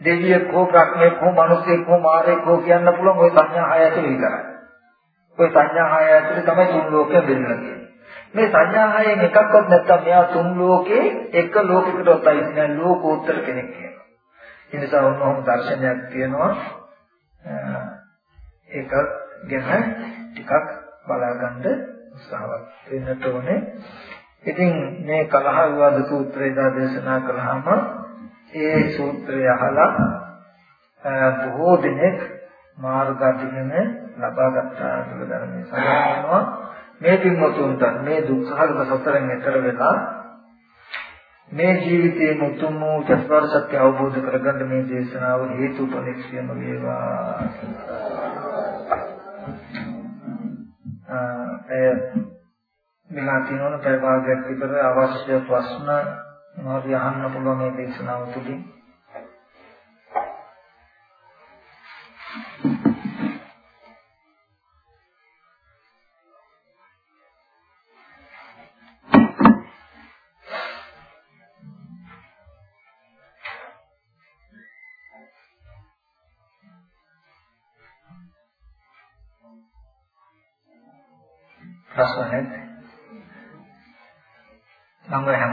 දෙවියෙක් හෝ බ්‍රහ්මෙක් හෝ මිනිසෙක් හෝ මාරෙක් හෝ කියන්න පුළුවන් ওই සංඥා හය ඇතුළේ විතරයි. ওই සංඥා හය ඇතුළේ තමයි තුන් ලෝකෙ බෙදලා තියෙන්නේ. මේ සංඥා හයෙන් එකක්වත් නැත්තම් මෙයා තුන් ලෝකේ එක ලෝකයකටවත් අයිති නැහැ ලෝකෝත්තර කෙනෙක් කියනවා. ඒ නිසා ඔන්නෝම දර්ශනයක් තියෙනවා. ඒක ගැන ටිකක් බලාගන්න උත්සාහවත් වෙන්න ඕනේ. ඉතින් මේ කලහ විවාද සූත්‍රය දා දේශනා කළාම ඒ සූත්‍රය අහලා බොහෝ දෙනෙක් මාර්ගාධිගම ලබා ගන්නා කියලා ධර්මයේ සඳහන් වෙනවා. මේ පින්වතුන්ට මේ දුක්ඛහගත සතරෙන් එතර වෙලා මේ ජීවිතයේ මුතුන් වූ චතුරාර්ය සත්‍ය අවබෝධ කරගන්න මේ දේශනාව හේතු උපනික්ෂයම වේවා. ඒ මෙලා තියෙනවනේ පැය භාගයක් විතර අවශ්‍ය ප්‍රශ්න මොනවද අහන්න පුළුවන් මේ දේශනාව තුළින්.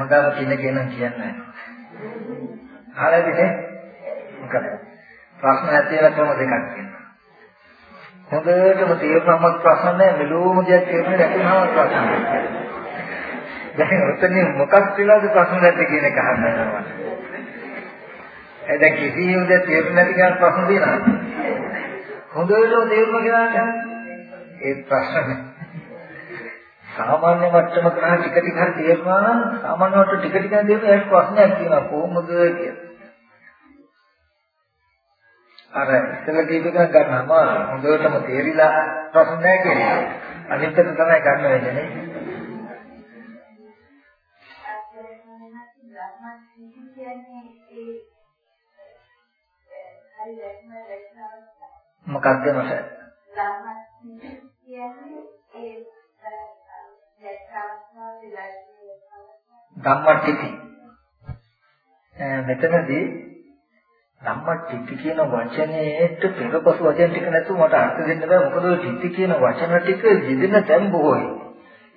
මම හැමදාම කියන කෙනා කියන්නේ. ආලදිනේ මොකද? ප්‍රශ්න ඇති වෙන ක්‍රම දෙකක් තියෙනවා. හොඳටම තේරුම්මත් ප්‍රශ්න නැහැ මෙලෝම දෙයක් තේරුනේ නැතිවම ප්‍රශ්න. දැන් ඔතනින් මොකක් කියලාද ප්‍රශ්න නැති කියන එක අහන්න ඒ දැන් කිසිම දෙයක් තේරුම් නැති කෙනෙක් ප්‍රශ්න දෙනවා. හොඳටම තේරුම කෙනාට ඒ ප්‍රශ්න සාමාන්‍ය මට්ටම කරා ටික ටික හරි තේරුණා නම් සාමාන්‍ය මට්ටම ටික ටික තේරුණා ඒක ප්‍රශ්නයක් තියෙනවා කොහොමද කියලා. අර ඉස්සෙල්ලා දීපක ගන්නම හොඳටම තේරිලා ප්‍රශ්න නැහැ කියන්නේ. අනිත් එක තමයි ගන්න වෙන්නේ නේ. මොකක්ද මට? ධම්මටිති මෙතනදී ධම්මටිති කියන වචනේට පෙරපසු වචන ටික නැතුව මට අර්ථ දෙන්න බෑ. මොකද ඔය ටිති කියන වචන ටික යෙදෙන තැන් බොහෝයි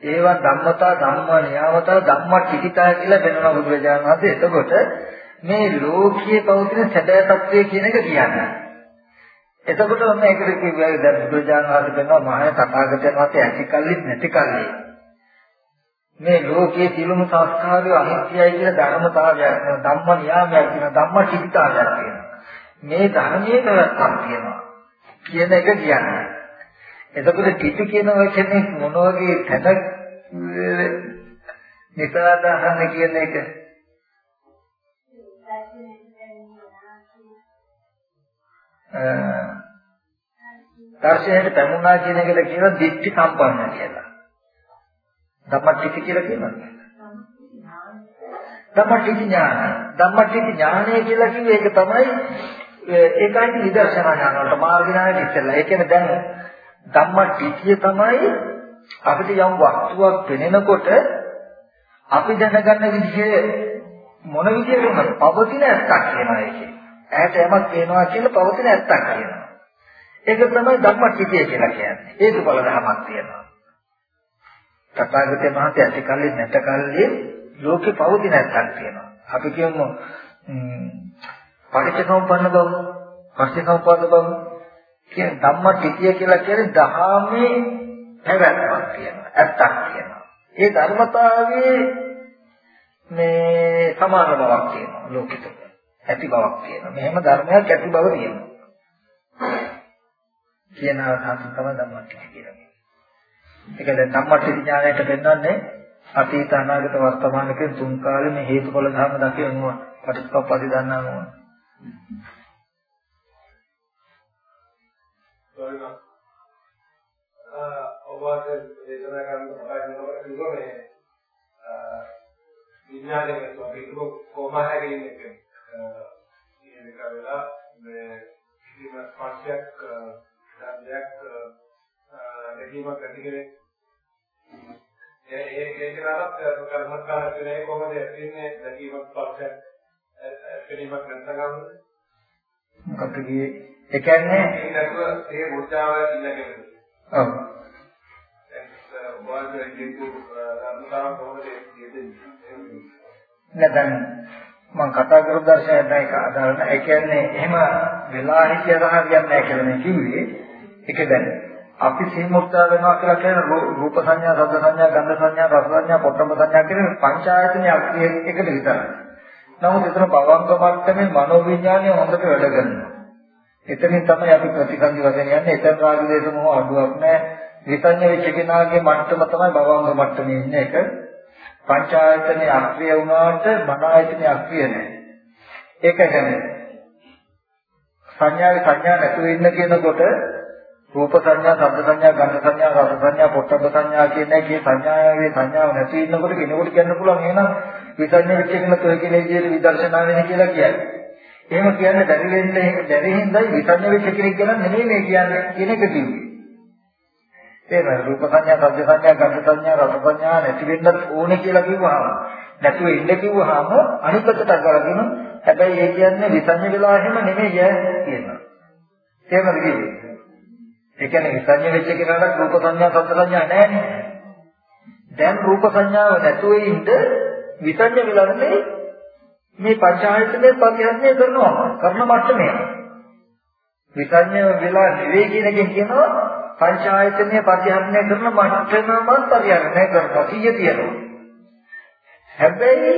ඒවා ධම්මතා ධම්ම නියාමතා ධම්මටිතිතා කියලා වෙනවා බුදුරජාණන් වහන්සේ. එතකොට මේ ලෝකයේ පවතින සැබෑ తත්වය කියන එක කියන්නේ. එතකොට මම ඒකට කිව්වා දැන් බුදුරජාණන් වහන්සේ කියනවා මහා තථාගතයන් වහන්සේ ඇති කල්ලි නැති කල්ලි. මේ ලෝකයේ සියලුම සංස්කාරය අනිත්‍යයි කියන ධර්මතාවයක් ධම්ම නියාමයක් කියන ධම්ම චිත්තාවයක් කියනවා. මේ ධර්මයේ පැවැත්මක් කියනවා. කියන එක කියන්නේ. එතකොට කිතු කියන වචනේ මොන වගේ තැන නිතරද අහන්න කියන එක දර්ශනයට පැමුණා කියන එකට කියනවා දිට්ඨි සම්පන්න කියලා. ධම්මටිති කියලා කියනවා. ධම්මටිති ඥාන. ධම්මටිති ඥානය කියලා කිව්වේ ඒක තමයි ඒකයි නිදර්ශන ඥාන වලට මාර්ග ඥානෙට ඉස්සෙල්ලා. ඒ කියන්නේ දැන් ධම්මටිතිය තමයි අපිට යම් වස්තුවක් පෙනෙනකොට අපි දැනගන්න විදිහේ මොන විදිහකටද පවතින ඇත්තක් කියනවා ඒකේ. ඇයට යමක් පේනවා කියලා පවතින ඇත්තක් කියනවා. ඒක තමයි ධම්මටිතිය කියලා කියන්නේ. ඒක බල දහමක් තියෙනවා. තථාගතයන් වහන්සේ ඇති කල්ලි නැත කල්ලි ලෝකේ පවතින නැත්තක් තියෙනවා. අපි කියමු පටිච්චසමුප්පන්න බව, පටිච්චසමුප්පාද බව කියන ධම්මටිතිය කියලා කියන්නේ දහමේ පැවැත්මක් තියෙනවා. ඇත්තක් තියෙනවා. ඒ ධර්මතාවයේ මේ සමාන බවක් තියෙනවා ලෝකෙට. ඇති බවක් තියෙනවා. මෙහෙම ධර්මයක් ඇති බව තියෙනවා. කියන අදහස තමයි ධම්මටිතිය කියන්නේ. ඒක දැන් ධම්මට්ටි ඥානයට පෙන්වන්නේ අතීත අනාගත වර්තමාන කියන තුන් කාලේ මේ හේතුඵල ධර්ම දකිනවා පටිච්චසමුප්පාදේ දන්නවා නෝ. ඔබට දේශනා කරන්න පටන් ගන්නකොට කිව්වනේ විඥානයේ ස්වභාවික කොමහරි ඉන්නේ ඒක වෙලා මේ කිසිම ස්පර්ශයක් ධර්මයක් දැකීමක් ඇති කෙනෙක්. ඒ ඒ ඒක නරක කර්මස්කාර කියන්නේ කොහොමද ඇතින්නේ දැකීමක් පස්සෙන් පිළිමක් නැත්නම් මොකක්ද කියේ? ඒ කියන්නේ ඒ නැතුව ඒ මුර්ජාව ඉන්න කෙනෙක් ඔව් නැත්නම් මම කතා කරපු දර්ශනය දැන් ඒක අදාළ නැහැ. ඒ කියන්නේ එහෙම වෙලා හිටිය රහ කියන්නේ නැහැ කියලා මේ කිව්වේ. ඒක දැන් අපි සීමුක්තා වෙනවා කියලා කියන රූප සංඥා, ශබ්ද සංඥා, ගන්ධ සංඥා, රස සංඥා, පොට්ටම සංඥා කියන පංචායතනයේ එකට විතරයි. නමුත් එතන භවංග මට්ටමේ මනෝවිඥානය හොඳට වැඩ කරනවා. එතනින් තමයි අපි ප්‍රතිසන්දි වශයෙන් යන්නේ. එතන රාග දේශ මොහ අඩුවක් නැහැ. විසඤ්ඤ වෙච්ච කෙනාගේ මට්ටම තමයි භවංග මට්ටමේ ඉන්නේ එක. පංචායතනයේ අක්‍රිය වුණාට මන ආයතනයේ අක්‍රිය නැහැ. ඒක ගැන සංඥාවේ සංඥා නැතුව ඉන්න කෙනකොට රූප සංඥා, ශබ්ද සංඥා, ගන්ධ සංඥා, රස සංඥා, පොට්ටබ්බ සංඥා කියන එකේ සංඥාවේ සංඥාව නැති ඉන්නකොට කෙනෙකුට කියන්න පුළුවන් එහෙනම් විසඤ්ඤ වෙච්ච කෙනෙක් ඔය කියන විදිහට විදර්ශනා වෙන කියලා කියන්නේ. එහෙම කියන්නේ බැරි වෙන්නේ බැරි හින්දායි විසඤ්ඤ වෙච්ච කෙනෙක් ගැන නෙමෙයි මේ කියන්නේ කියන එක කිව්වේ. තේරෙනවද? රූප සංඥා, ශබ්ද සංඥා, ගන්ධ සංඥා, රස සංඥා නැති වෙන්නත් ඕනේ කියලා කිව්වහම නැතුව ඉන්න කිව්වහම අනිත් පැත්තට කරගෙන හැබැයි ඒ කියන්නේ විසඤ්ඤ වෙලා එහෙම නෙමෙයි කියනවා. තේරෙනවද කියන්නේ? ඒ කියන්නේ විසඤ්ඤ වෙච්ච කෙනාට රූප සංඥා, සද්ද සංඥා නැහැ දැන් රූප සංඥාව නැතුව ඉඳ විසඤ්ඤ විලන්නේ මේ පංචායතනයේ පරිහරණය කරනවා. කරන මට්ටමේ. විසඤ්ඤ වෙලා නෙවෙයි කියන එකෙන් කියනවා පංචායතනයේ පරිහරණය කරන මට්ටමම පරිහරණය කරනවා. කීය තියෙනවා? හැබැයි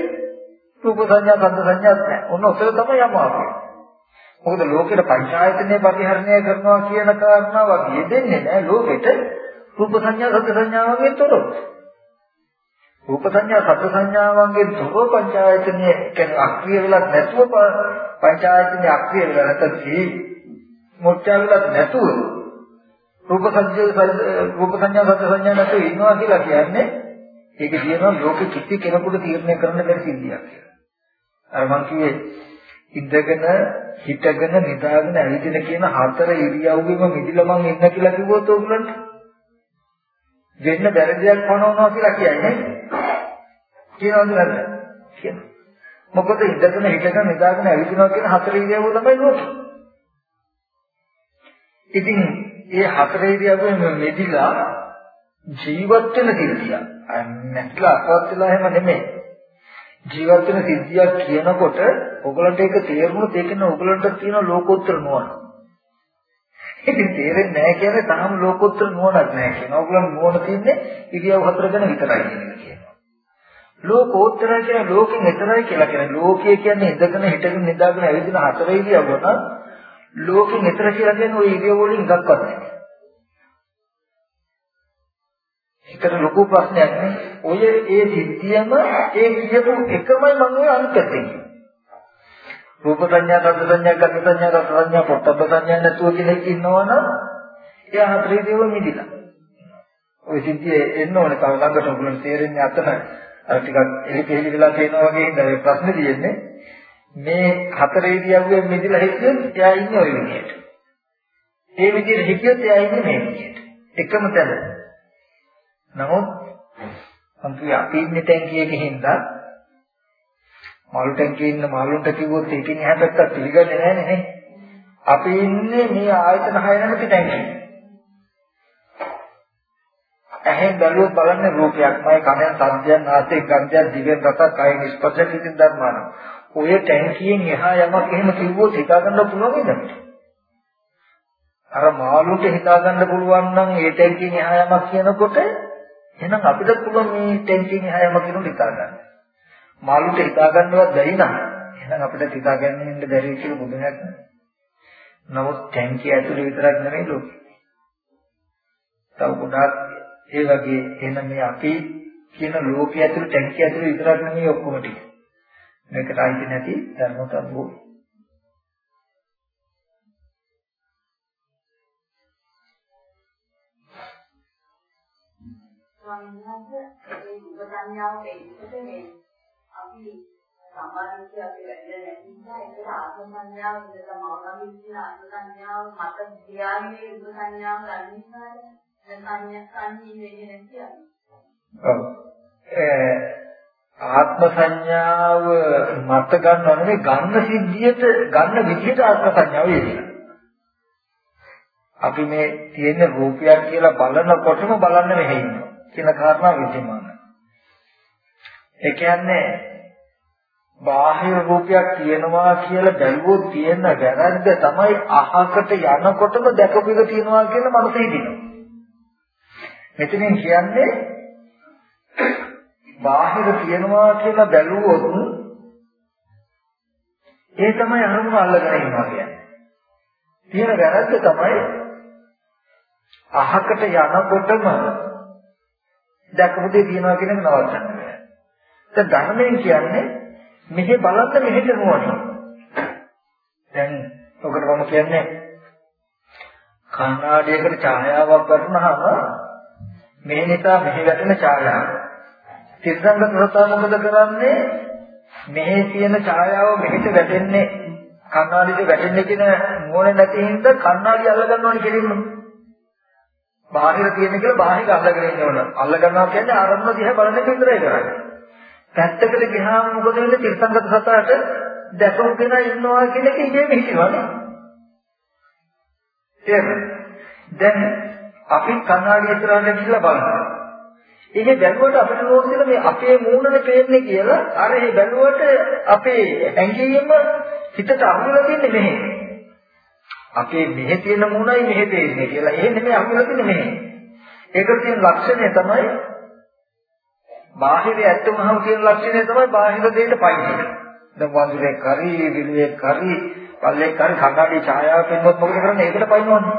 රූප සංඥා සද්ද සංඥාත් නැහැ. ඔන්න ඔතන තමයි යමු අපි. මොකද ලෝකෙට පංචායතනයේ පරිහරණය කරනවා කියන කාරණාවක් යෙදෙන්නේ නැහැ ලෝකෙට රූප සංඥා සද්ද සංඥාවන්ගෙන් තොරව. රූප සංඥා සද්ද සංඥාවන්ගෙන් තොරව පංචායතනයේ කියන්නේ අක්‍රිය වෙලක් නැතුව පංචායතනයේ අක්‍රිය වෙලා නැත්නම් සී මොච්චා වෙලක් නැතුව රූප සංඥා රූප සංඥා සද්ද සංඥා නැතුව ඉන්නවා කියලා කියන්නේ ඒක කියනවා ලෝකෙ කිසි කෙනෙකුට තීරණය කරන්න බැරි සිද්ධියක් කියලා. අර මං කිව්වේ ඉඳගෙන හිටගෙන නිදාගෙන ඇවිදින කියන හතර ඉරියව්වෙම මිදිලා මං ඉන්න කියලා කිව්වොත් ඕගොල්ලන්ට වෙන්න බැරි දෙයක් පනවනවා කියලා කියන්නේ කියනවද නැද්ද? කියනවා. මොකද ඉඳගෙන හිටගෙන නිදාගෙන ඇවිදිනවා කියන හතර ඉරියව්ව තමයි ලෝකෙ ඉතින් ඒ හතර ඉරියව්වෙම මිදිලා ජීවත් වෙන සිද්ධිය නැත්ලා අපවත් වෙලා එහෙම නෙමෙයි. ජීවත් වෙන සිද්ධියක් කියනකොට ඔයගලන්ට ඒක තේරුණොත් ඒක නේ ඔයගලන්ට තියෙන ලෝකෝත්තර නුවණ. ඉතින් තේරෙන්නේ නැහැ කියන්නේ තාම ලෝකෝත්තර නුවණක් නැහැ කියන. ඔයගලන් නුවණ තියන්නේ ඉරියව් හතර ගැන විතරයි කියන එක කියනවා. ලෝකෝත්තර කියන්නේ ලෝකෙන් එතරයි කියලා කියන්නේ. ලෝකය කියන්නේ ඉඳගෙන හිටගෙන නිදාගෙන ඇවිදින හතර ඉරියව්ව නම් ලෝකෙන් එතර කියලා කියන්නේ ওই ඉරියව් වලින් එකක්වත් නැහැ. ඒකට ලොකු ප්‍රශ්නයක් නේ. ඔය ඒ සිද්ධියම ඒ කියපු එකමයි මම ඔය අන්තයෙන්. රූප සංඥා, සද්ද සංඥා, ගන්ධ සංඥා, රස සංඥා, පොට්ටබ්බ සංඥා නැතුව කෙනෙක් ඉන්නවනම් එයා හතරේ දේව මිදිලා. ඔය සිද්ධිය එන්න ඕනේ තව ළඟට උගලන් තේරෙන්නේ අතන අර ටිකක් එලිපෙලි වෙලා තේනවා වගේ ඉඳලා මේ ප්‍රශ්නේ තියෙන්නේ. මේ හතරේ දියව්වේ මිදිලා හිටියොත් එයා ඉන්නේ ඔය විදිහට. ඒ විදිහට හිටියොත් එයා ඉන්නේ මේ විදිහට. එකම තැන. නමුත් අපි අපි ඉන්නේ ටැංකියක හින්දා මාළු ටැංකියේ ඉන්න මාළුන්ට කිව්වොත් ඒකෙන් එහා පැත්තක් පිළිගන්නේ නැහැ නේ. අපි ඉන්නේ මේ ආයතන හය නැමැති ටැංකියේ. ඇහෙන් බැලුවොත් බලන්නේ රූපයක්මයි කනෙන් සද්දයක් නාසයෙන් ගන්ධයක් දිවෙන් රසක් කයින් ස්පර්ශයක් ඉතින් ධර්මාන. ඔය ටැංකියෙන් එහා යමක් එහෙම කිව්වොත් හිතාගන්න පුළුවන් නේද? අර මාළුට හිතාගන්න පුළුවන් නම් ඒ ටැංකියෙන් එහා යමක් කියනකොට එහෙනම් අපිට පුළුවන් මේ ටෙන්ෂන් හැම කෙනෙකුට හිතා ගන්න. මාළුට හිතා ගන්නවත් බැරි නම් එහෙනම් අපිට හිතා ගන්න ඉන්න බැරි කියලා බුදුනක් නමුත් ටැංකිය ඇතුලේ විතරක් නෙමෙයි ලෝකෙ. තව ගොඩාක් ඒ වගේ එහෙනම් මේ අපි කියන ලෝකයේ ඇතුලේ ටැංකිය ඇතුලේ විතරක් නෙමෙයි ඔක්කොම ටික. මේකට අයිති නැති ධර්මතාවෝ ස්වාමීන් වහන්සේ මේ උපසංඥාව දෙන්නකොට මේ අපි සම්බන්ධිත අපි වැඩිලා නැති නිසා ඒකට ආත්ම සංඥාව ඉඳලා මෞනමින් කියන ආත්ම සංඥාව මත ධ්‍යානයේ උපසංඥාව ගන්න නිසා සංඥා සංඥී වෙන්නේ නැති ඔව් ආත්ම සංඥාව මත ගන්නව නෙවෙයි ගන්න සිද්ධියට ගන්න විදිහට ආත්ම සංඥාව යෙදෙනවා. අපි මේ තියෙන රූපයක් කියලා බලනකොටම බලන්න මෙහෙ ඉන්නවා. කියන කාරණා විද්‍යමානයි. ඒ කියන්නේ බාහිර රූපයක් තියෙනවා කියලා බැලුවොත් තියෙන වැරද්ද තමයි අහකට යනකොටම දැකපු එක තියෙනවා කියන මනස හිතෙනවා. මෙතනින් කියන්නේ බාහිර තියෙනවා කියලා බැලුවොත් ඒ තමයි අරමුණ අල්ලගෙන ඉන්නවා කියන්නේ. තියෙන වැරද්ද තමයි අහකට යනකොටම දැකපු දේ තියනවා කියන එක නවත්තන්න බෑ. දැන් ධර්මයෙන් කියන්නේ මෙහි බලන්න මෙහෙට නුවණ. දැන් ඔකට මම කියන්නේ කණ්ණාඩියකට ඡායාවක් වටනහම මේ නිසා මෙහි වැටෙන ඡායාව. තිරසංගත සතා මොකද කරන්නේ? මෙහි තියෙන ඡායාව මෙහෙට වැටෙන්නේ කණ්ණාඩියට වැටෙන්නේ කියන නුවණ නැති හින්දා කණ්ණාඩිය අල්ලගන්න ඕනේ කෙලින්ම. බාහිර තියෙන කියලා බාහිර අල්ලගෙන ඉන්න ඕන. අල්ල ගන්නවා කියන්නේ ආරම්භ දිහා බලන එක විතරයි කරන්නේ. පැත්තකට ගියාම මොකද වෙන්නේ? තිරසංගත සතාට දැකමු කෙනා ඉන්නවා කියන එක ඉබේම හිතෙනවානේ. තේරෙනවද? දැන් අපි කන්නාඩි ඉස්සරහට ගිහිල්ලා බලනවා. ඒක බැලුවට අපිට නෝන්දෙල මේ අපේ මූණනේ පේන්නේ කියලා අර ඒ බැලුවට අපේ ඇඟීම හිතට අහුවෙලා තින්නේ මෙහෙ. අපේ මෙහෙ තියෙන මූණයි මෙහෙ පේන්නේ කියලා. එහෙ නෙමෙයි අහුවෙලා තින්නේ මෙහෙ. ඒකට තියෙන ලක්ෂණය තමයි බාහිර ඇත්තමහම තියෙන ලක්ෂණය තමයි බාහිර දෙයට පයින්නේ. දැන් වඳුරේ කරි, විලුවේ කරි, පල්ලේ කරි කන්නඩි ඡායාව පෙන්වොත් මොකද කරන්නේ? ඒකට පයින්නවනේ.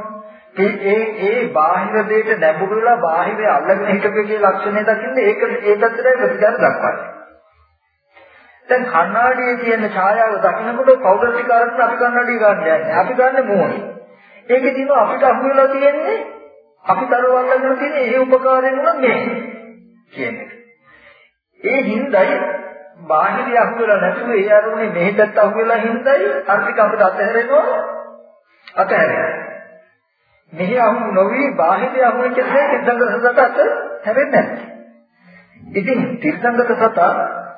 ඒ ඒ ඒ බාහිර දෙයට නැඹුරු වෙලා බාහිර අල්ලගෙන හිටපෙකේ ලක්ෂණය දකින්න ඒක ඒ පැත්තට ප්‍රතිචාර දක්වන්නේ. දැන් කණ්ණාඩියේ තියෙන ඡායාව දකින්නකොට පෞඩර් ටික අරගෙන අපි කණ්ණාඩිය ගන්න යන්නේ. අපි ගන්න මූණේ. ඒකේ තියෙනවා අපිට අහු වෙලා තියෙන්නේ අපි තරවල්ලගෙන තියෙන ඒ උපකාරයෙන් උනත් මේ කියන්නේ. ඒ හිඳයි බාහිර අහු වෙලා නැතුව ඒ අරමුණේ මෙහෙටත් අහු වෙලා හිඳයි අර ටික අපිට අතහැරෙනවා අතහැරෙනවා. මෙහි අහු නොවි බාහිර අහු වෙච්ච දේ තිරසංගත සතට අත හැරෙන්නේ නැහැ. ඉතින් තිරසංගත සත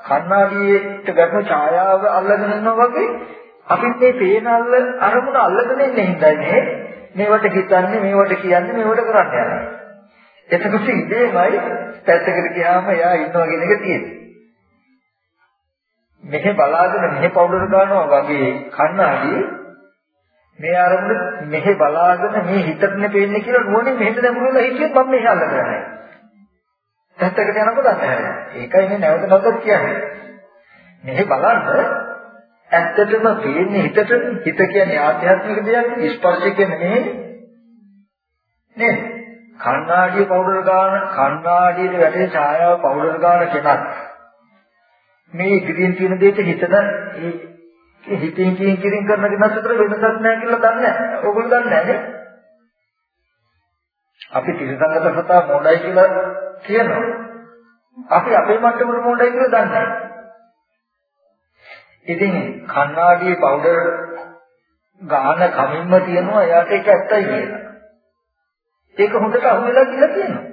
කණ්ණාඩියට ගැටෙන ඡායාව අල්ලගෙන ඉන්නවා වගේ අපිත් මේ පේන අල්ල අරමුණ අල්ලගෙන ඉන්නේ හින්දායි මේ මේවට හිතන්නේ මේවට කියන්නේ මේවට කරන්න යන්නේ. එතකොට ඉබේමයි පැත්තකට ගියාම එයා ඉන්නවා කියන එක තියෙන්නේ. මෙහෙ බලාගෙන මෙහෙ පවුඩර් ගන්නවා වගේ කණ්ණාඩි මේ අරමුණ මෙහෙ බලාගෙන මේ හිතටනේ පේන්නේ කියලා නුවණින් මෙහෙට දැමුණා හිතියොත් මම මෙහෙ අල්ලගෙන නැහැ. පැත්තකට යනකොට අතහැරෙනවා. ඒකයි මේ නැවත නැවතත් කියන්නේ. මෙහෙ බලන්න ඇත්තටම පේන්නේ හිතට හිත කියන්නේ ආධ්‍යාත්මික දෙයක් ස්පර්ශ කියන්නේ මෙහෙ නේද? කණ්ණාඩිය පවුඩර් ගන්න කණ්ණාඩියට වැටෙන ඡායාව පවුඩර් ගන්න කෙනත් මේ ඉදිරියෙන් තියෙන දෙයට හිතන ඒ හිතින් කියින් කියින් කරන කෙනත් අතර වෙනසක් නැහැ කියලා දන්නේ නැහැ. ඕගොල්ලෝ දන්නේ නැහැ අපි ත්‍රිසංගත සතා මොඩයි කියලා කියනවා. අපි අපේ මට්ටමට මොඩයි කියලා දන්නේ නැහැ. ඉතින් කණ්ණාඩියේ පවුඩර් ගාන කමින්ම තියෙනවා එයාට ඒක ඇත්තයි කියලා. ඒක හොඳට අහුවෙලා කියලා කියනවා.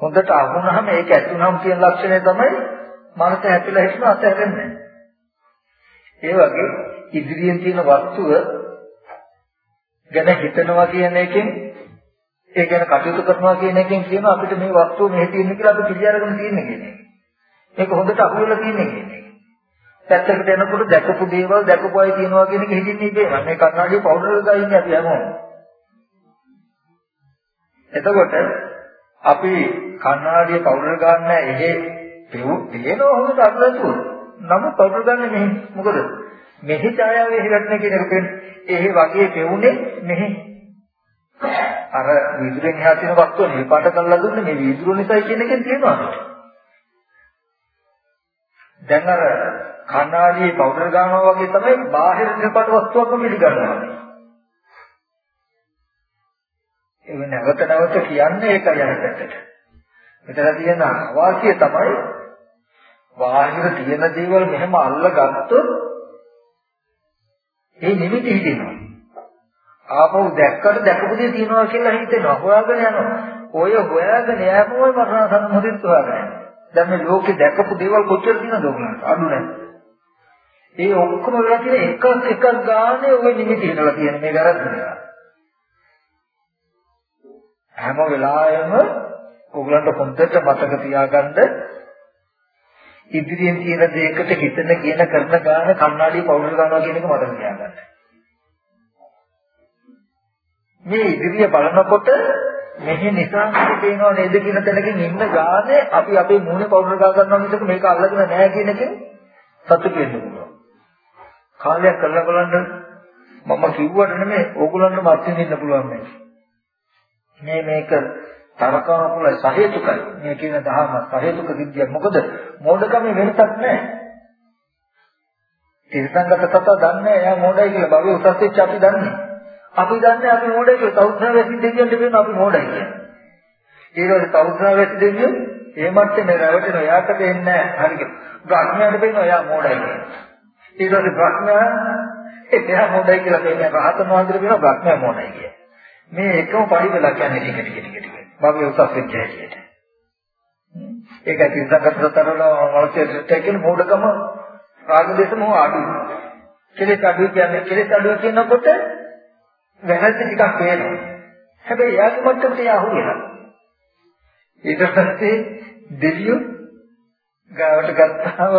හොඳට අහුනහම ඒක ඇතුණම් කියන ලක්ෂණය තමයි මනස හැපිලා හිටම අතහැරෙන්නේ. ඒ වගේ ඉදිරියෙන් තියෙන වස්තුව ගැන හිතනවා කියන එකෙන් ඒ ගැන කටයුතු කරනවා කියන එකෙන් කියනවා අපිට මේ වස්තුව මෙහෙ තියෙන කියලා අපි පිළිඅරගෙන තියෙන්නේ කියන්නේ. ඒක හොඳට අහුවෙලා තියෙන්නේ කියන්නේ. පැත්තකට යනකොට දැකපු දේවල් දැකපු අය කියනවා කියන එක හිතින්නේ ඉතින් මේ කර්ණාඩිය පවුඩර් එකයි ඉන්නේ අපි හැමෝම. එතකොට අපි කන්නාඩිය පවුඩර් ගන්න එහෙ පෙව් දෙනවා හොඳට අරලතු. නමුත් පවුඩර් ගන්න මෙහි මොකද? මෙහි ඡායාව එහෙ ගන්න කියන එක එහෙ වගේ පෙවුනේ මෙහි. අර විදුරෙන් එහා තියෙන වස්තුව නිපාත කරලා දුන්නේ මේ විදුර නිසායි කියන එකෙන් තියෙනවා. දැන් අර කන්නාඩියේ පවුඩර් ගන්නවා වගේ තමයි බාහිර නිපාත වස්තුවක්ම පිළිගන්නවා. ඒක නැවත නැවත කියන්නේ ඒකයි අර පැත්තට. මෙතන තියෙන අවාසිය තමයි බාහිර තියෙන දේවල් මෙහෙම අල්ලගත්තොත් ඒ නිමිති හිතෙනවා. ආපහු දැක්කට දැකපු දේ තියනවා කියලා හිතෙනවා. හොයාගෙන යනවා. ඔය හොයාගෙන යෑමමයි මරණ සම්මුතිත් හොයාගන්නේ. දැන් මේ ලෝකේ දැකපු දේවල් කොච්චර තියෙනවද ඔයගලන්ට? අඩු නැහැ. ඒ ඔක්කොම වෙලා තියෙන එක එක ගානේ ওই නිමිති හිතලා තියෙන මේ වැරද්ද නිසා. හැම වෙලාවෙම ඕගලන්ට හොඳට මතක තියාගන්න ඉදිරියෙන් තියෙන දෙයකට හිතන කියන කරන ගාන කණ්ණාඩිය පවුල් ගන්නවා කියන එක මතක තියාගන්න. මේ ඉදිරිය බලනකොට මෙහි නිසා හිතේ පේනව නේද කියන තැනකින් ඉන්න ගානේ අපි අපේ මූණේ පවුල් ගා ගන්නවා මිසක මේක අල්ලගෙන නැහැ කියන එකෙන් සතුටු වෙන්න පුළුවන්. කාලයක් කරලා බලන්න මම කිව්වට නෙමෙයි ඕගොල්ලන්ට මත් වෙන්න පුළුවන් මේ. මේ මේක තරකාපුල සහේතුකයි. මේ කියන දහම සහේතුක විද්‍යාව මොකද? මෝඩකම වෙනසක් නැහැ. තිරසංගත කතා දන්නේ එයා මෝඩයි කියලා භවයේ උසස් වෙච්ච අපි දන්නේ. අපි දන්නේ අපි මෝඩයි කියලා සෞද්ධා වැසි දෙවියන්ට කියන අපි මෝඩයි කියලා ඊට පස්සේ සෞද්ධා වැසි දෙවියන් ඒ මට්ටමේ රැවටෙන එයාට දෙන්නේ නැහැ. හරියට බ්‍රහ්මයාට දෙනවා එයා මෝඩයි කියලා. ඊට පස්සේ බ්‍රහ්මයා එයා මෝඩයි කියලා කියන්නේ රහතන් වහන්සේට කියනවා බ්‍රහ්මයා මෝඩයි කියලා. මේ එකම පරිවලා කියන්නේ ටික ටික ටික ටික. භවයේ උසස් වෙච්ච හැටියට. ඒකයි තිරසකතරවල වලට කියන මෝඩකම රාගදේශ මොහ අඩු. කෙලෙස් අඩු කියන්නේ කෙලෙස් අඩු කියනකොට වැරද්ද ටිකක් වෙනවා. හැබැයි යාගේ මට්ටමට යා අහු වෙනවා. ඊට පස්සේ දෙවියෝ ගාවට ගත්තාම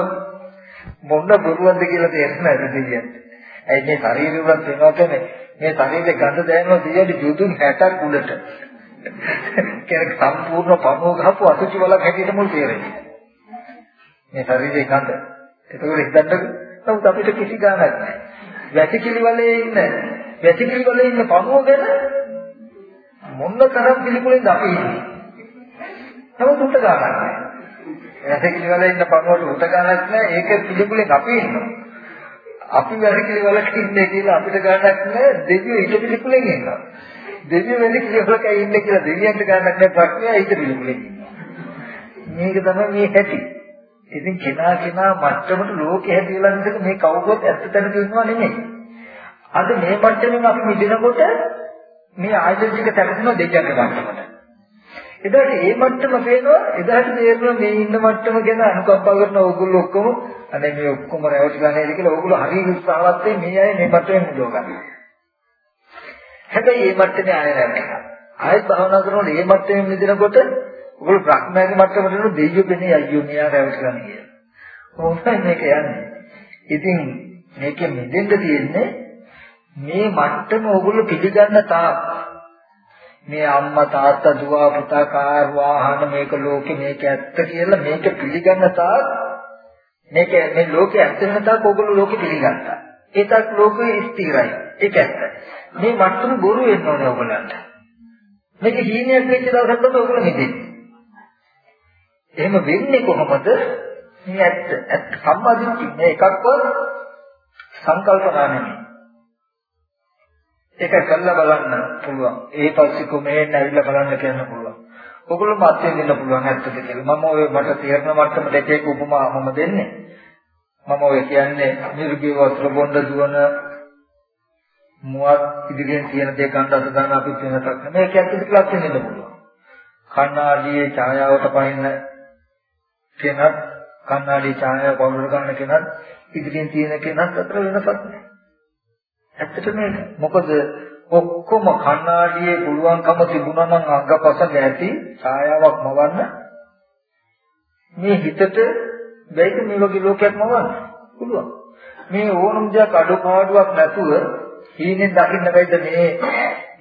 මොන බොරුවක්ද කියලා තේරෙන්නේ නැහැ දෙවියන්ට. ඇයි මේ ශරීරෙවත් වෙනවා කියන්නේ මේ ශරීරේ ගඳ දැනෙනවා දෙවියන්ට ජුදුන් 60ක් උඩට. කෙනෙක් සම්පූර්ණ පණුව ගහපු අසුචි වලක් හැටියට මුල් තේරෙන්නේ. මේ ශරීරේ ගඳ. ඒකවල හිතන්නක නමුත් අපිට කිසි ගාණක් නැහැ. වැසිකිලි වලේ ඉන්න වැසිකිලි වලේ ඉන්න පණුව ගැන මොන තරම් පිළිකුලෙන්ද අපි ඉන්නේ. නමුත් උට ගාණක් නැහැ. වැසිකිලි වලේ ඉන්න පණුවට උට ගාණක් නැහැ. ඒක පිළිකුලෙන් අපි ඉන්නවා. අපි වැසිකිලි වලක ඉන්නේ කියලා අපිට ගාණක් නැහැ. දෙවියෝ ඊට පිළිකුලෙන් ඉන්නවා. දෙවියෝ වැසිකිලි වලක ඉන්නේ කියලා දෙවියන්ට ගාණක් නැහැ. ප්‍රඥා ඊට පිළිකුලෙන් ඉන්නවා. මේක තමයි මේ හැටි. ඉතින් කෙනා කෙනා මට්ටමට ලෝකෙ හැදිලා ඉඳලා මේ කවුරුත් ඇත්ත තැනක ඉන්නව නෙමෙයි. අද මේ මට්ටමින් අපි මිදෙනකොට මේ ආයතන ටික තැරෙනවා දෙකකට මට්ටමට. එදාට මේ මට්ටම පේනවා එදාට තේරෙනවා මේ ඉන්න මට්ටම ගැන අනුකම්පා කරන ඕගොල්ලෝ ඔක්කොම අනේ මේ ඔක්කොම රැවටි ගන්නේද කියලා ඕගොල්ලෝ හරි උත්සාහවත් වෙයි මේ අය මේ මට්ටමෙන් මුදව ගන්න. හැබැයි මේ මට්ටමේ ආය නැහැ. ආයෙත් භාවනා කරනකොට මේ මට්ටමෙන් මිදෙනකොට ඔගොල්ලෝ බ්‍රහ්මයාගේ මට්ටමට යන දෙයියෝ දෙන්නේ අයියෝ මෙයා රැවටි ගන්න කියලා. කොහොමද මේක යන්නේ? ඉතින් මේකෙ මිදෙන්න තියෙන්නේ මේ මට්ටම ඔගොල්ලෝ පිළිගන්න තාක් මේ අම්මා තාත්තා දුව පුතා කාර් වාහන මේක ලෝකෙ මේක ඇත්ත කියලා මේක පිළිගන්න තාක් මේක මේ ලෝකෙ ඇත්ත වෙන තාක් ඔයගොල්ලෝ ලෝකෙ පිළිගත්තා. ඒකත් ලෝකෙ ස්ථිරයි. ඒක ඇත්ත. මේ මට්ටම බොරු වෙන්න ඕනේ ඔයගොල්ලන්ට. මේක හීනයක් වෙච්ච දවසක් තමයි ඔයගොල්ලෝ හිතෙන්නේ. එහෙම වෙන්නේ කොහොමද? මේ ඇත්ත ඇත්ත සම්මාදිට්ඨි මේ එකක්වත් සංකල්පනා නෙමෙයි. ඒක කළා බලන්න පුළුවන්. ඒ පස්සේ කොමෙන් ඇවිල්ලා බලන්න කියන්න පුළුවන්. ඔගොල්ලෝ මැත්තේ දෙන්න පුළුවන් ඇත්තද කියලා. මම ඔය මට තේරෙන මට්ටම දෙකේක උපමා මම දෙන්නේ. මම ඔය කියන්නේ නිර්ගී වස්ත්‍ර බොණ්ඩ දුවන මුවත් ඉදිරියෙන් තියෙන දේ ගන්න අත ගන්න අපි වෙනසක් නෑ. මේක ඇත්තද කියලා කියන්න පුළුවන්. කණ්ණාඩියේ ඡායාවට පහින්න කෙනත් කණ්ණාඩියේ ඡායාව පවුර ගන්න කෙනත් ඉදිරියෙන් තියෙන කෙනත් අතර වෙනසක් නෑ. ඇත්තට මේක. මොකද ඔක්කොම කණ්ණාඩියේ පුළුවන්කම තිබුණා නම් අංගපසක ඇති ඡායාවක් මවන්න මේ හිතට බැයිද මේ වගේ ලෝකයක් මවන්න පුළුවන්. මේ ඕනම දෙයක් අඩුපාඩුවක් නැතුව හීනෙන් දකින්න බැයිද මේ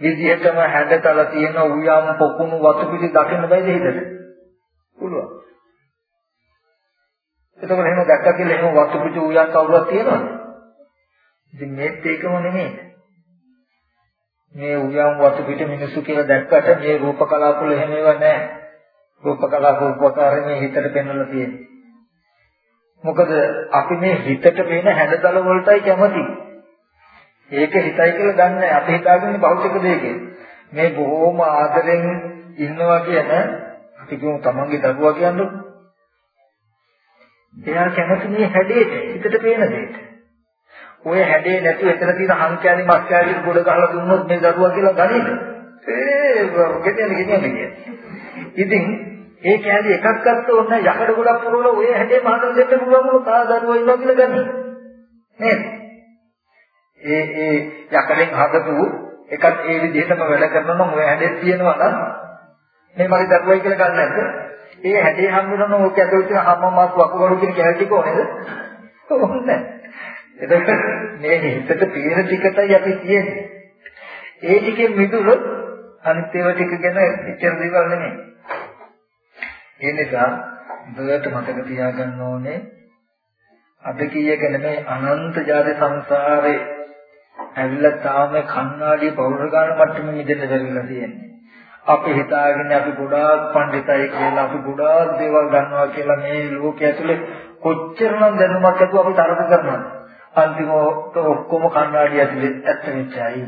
විදිහටම හැඩතල තියෙන උයම් පොකුණු වතු පිටි දකින්න බැයිද හිතට? පුළුවන්. එතකොට එහෙම දැක්ක කියලා එහෙම වතු පිටි උයම් කවුරුත් තියෙනවද? ඉතින් මේත් ඒකම නෙමෙයි. මේ උයන් වතු පිට මිනිසු කියලා දැක්කට මේ රූප කලාපවල එහෙම ඒවා නැහැ. රූප කලාප උපකාරණේ හිතට පෙන්වලා තියෙන්නේ. මොකද අපි මේ හිතට පේන හැඩතල වලටයි කැමති. ඒක හිතයි කියලා ගන්නෑ. අපි හිතාගන්නේ භෞතික දෙයකින්. මේ බොහෝම ආදරෙන් ඉන්නවා කියන අපි කියමු තමන්ගේ දරුවා කියන්නේ. එයා කැමති මේ හැඩේට හිතට පේන දෙයට. ඔය හැඩේ නැතුව එතන තියෙන හංකෑලි මස්කෑලි ගොඩ ගහලා දුන්නොත් මේ දරුවා කියලා ගනීද? ඒ ගෙනියන්නේ ගෙනියන්නේ ඉතින් ඒ කෑලි එකක් ගත්ත ඕන යකඩ ගොඩක් පුරවල ඔය හැඩේ මහතර දෙන්න පුළුවන් වුණොත් ආ දරුවා ඉන්නවා කියලා ගනී. නේද? ඒ ඒ යකඩෙන් හදපු එකත් ඒ විදිහටම වැඩ කරනවා නම් ඔය හැඩේ තියෙනවා නම් මේ මගේ දරුවයි කියලා ගන්න නැද්ද? ඒ හැඩේ හම්බුනම ඕක ඇතුළේ තියෙන හැම මාස් වකුගඩු කියන කැලේ ටික ඕනේද? ඕනේ එතකොට මේ හිතට තියෙන ටිකටයි අපි තියෙන්නේ. ඒ ටිකෙන් මිදුනොත් අනිත් ඒවා ටික ගැන එච්චර දේවල් නෙමෙයි. ඒ නිසා දුරට මතක තියාගන්න ඕනේ අද කීයක නෙමෙයි අනන්ත ජාති සංසාරේ ඇවිල්ලා තාම කන්නාඩිය පවුර ගන්න මට්ටමෙ මිදෙන්න බැරිලා තියෙන්නේ. අපි හිතාගෙන අපි ගොඩාක් පඬිතයි කියලා අපි ගොඩාක් දේවල් ගන්නවා කියලා මේ ලෝකයේ ඇතුලේ කොච්චරනම් දැනුමක් ඇතුව අපි තරක කරනවද? අන්තිමට ඔක්කොම කණ්ණාඩි ඇතුලේ ඇත්ත වෙච්චයි.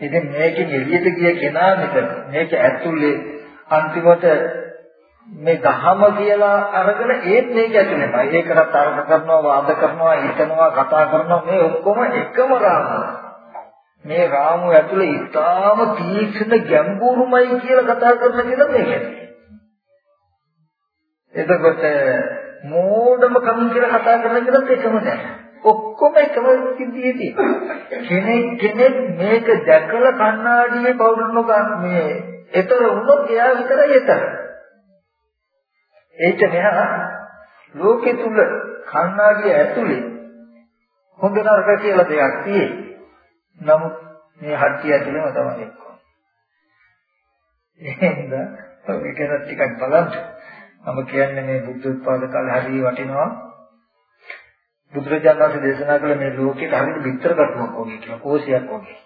ඉතින් මේකෙන් එළියට ගිය කෙනා මෙතන මේක ඇතුලේ අන්තිමට මේ දහම කියලා අරගෙන ඒත් මේක ඇතුලේමයි. ඒකට තරක කරනවා, වාද කරනවා, හිතනවා, කතා කරනවා මේ ඔක්කොම එකම රාමුව. මේ රාමුව ඇතුලේ ඊටාම තීක්ෂණ ගැඹුරුමයි කියලා කතා කරන කෙනා මේක. එතකොට මෝඩම කම් කියලා කතා කරන කෙනත් එකම දැන. ඔක්කොම එකම සිද්ධියේදී කෙනෙක් කෙනෙක් මේක දැකලා කණ්ණාඩියේ පවුරුන ගන්න මේ එතන වුණොත් එයා විතරයි එතන. ඒක මෙහා ලෝකෙ තුල කණ්ණාඩිය ඇතුලේ හොඳ නරක කියලා දෙයක් තියෙයි. නමුත් මේ හට්ටිය ඇතුලේම තමයි එක්කෝ. එහෙනම් ඔය ගැන ටිකක් බලන්න. මම කියන්නේ මේ බුද්ධ උත්පාද කාලේ හරිය වටිනවා. බුදුරජාණන් වහන්සේ දේශනා කළ මේ ලෝකෙට හරියට පිටර කටුවක් වගේ කියලා කෝෂයක් වගේ.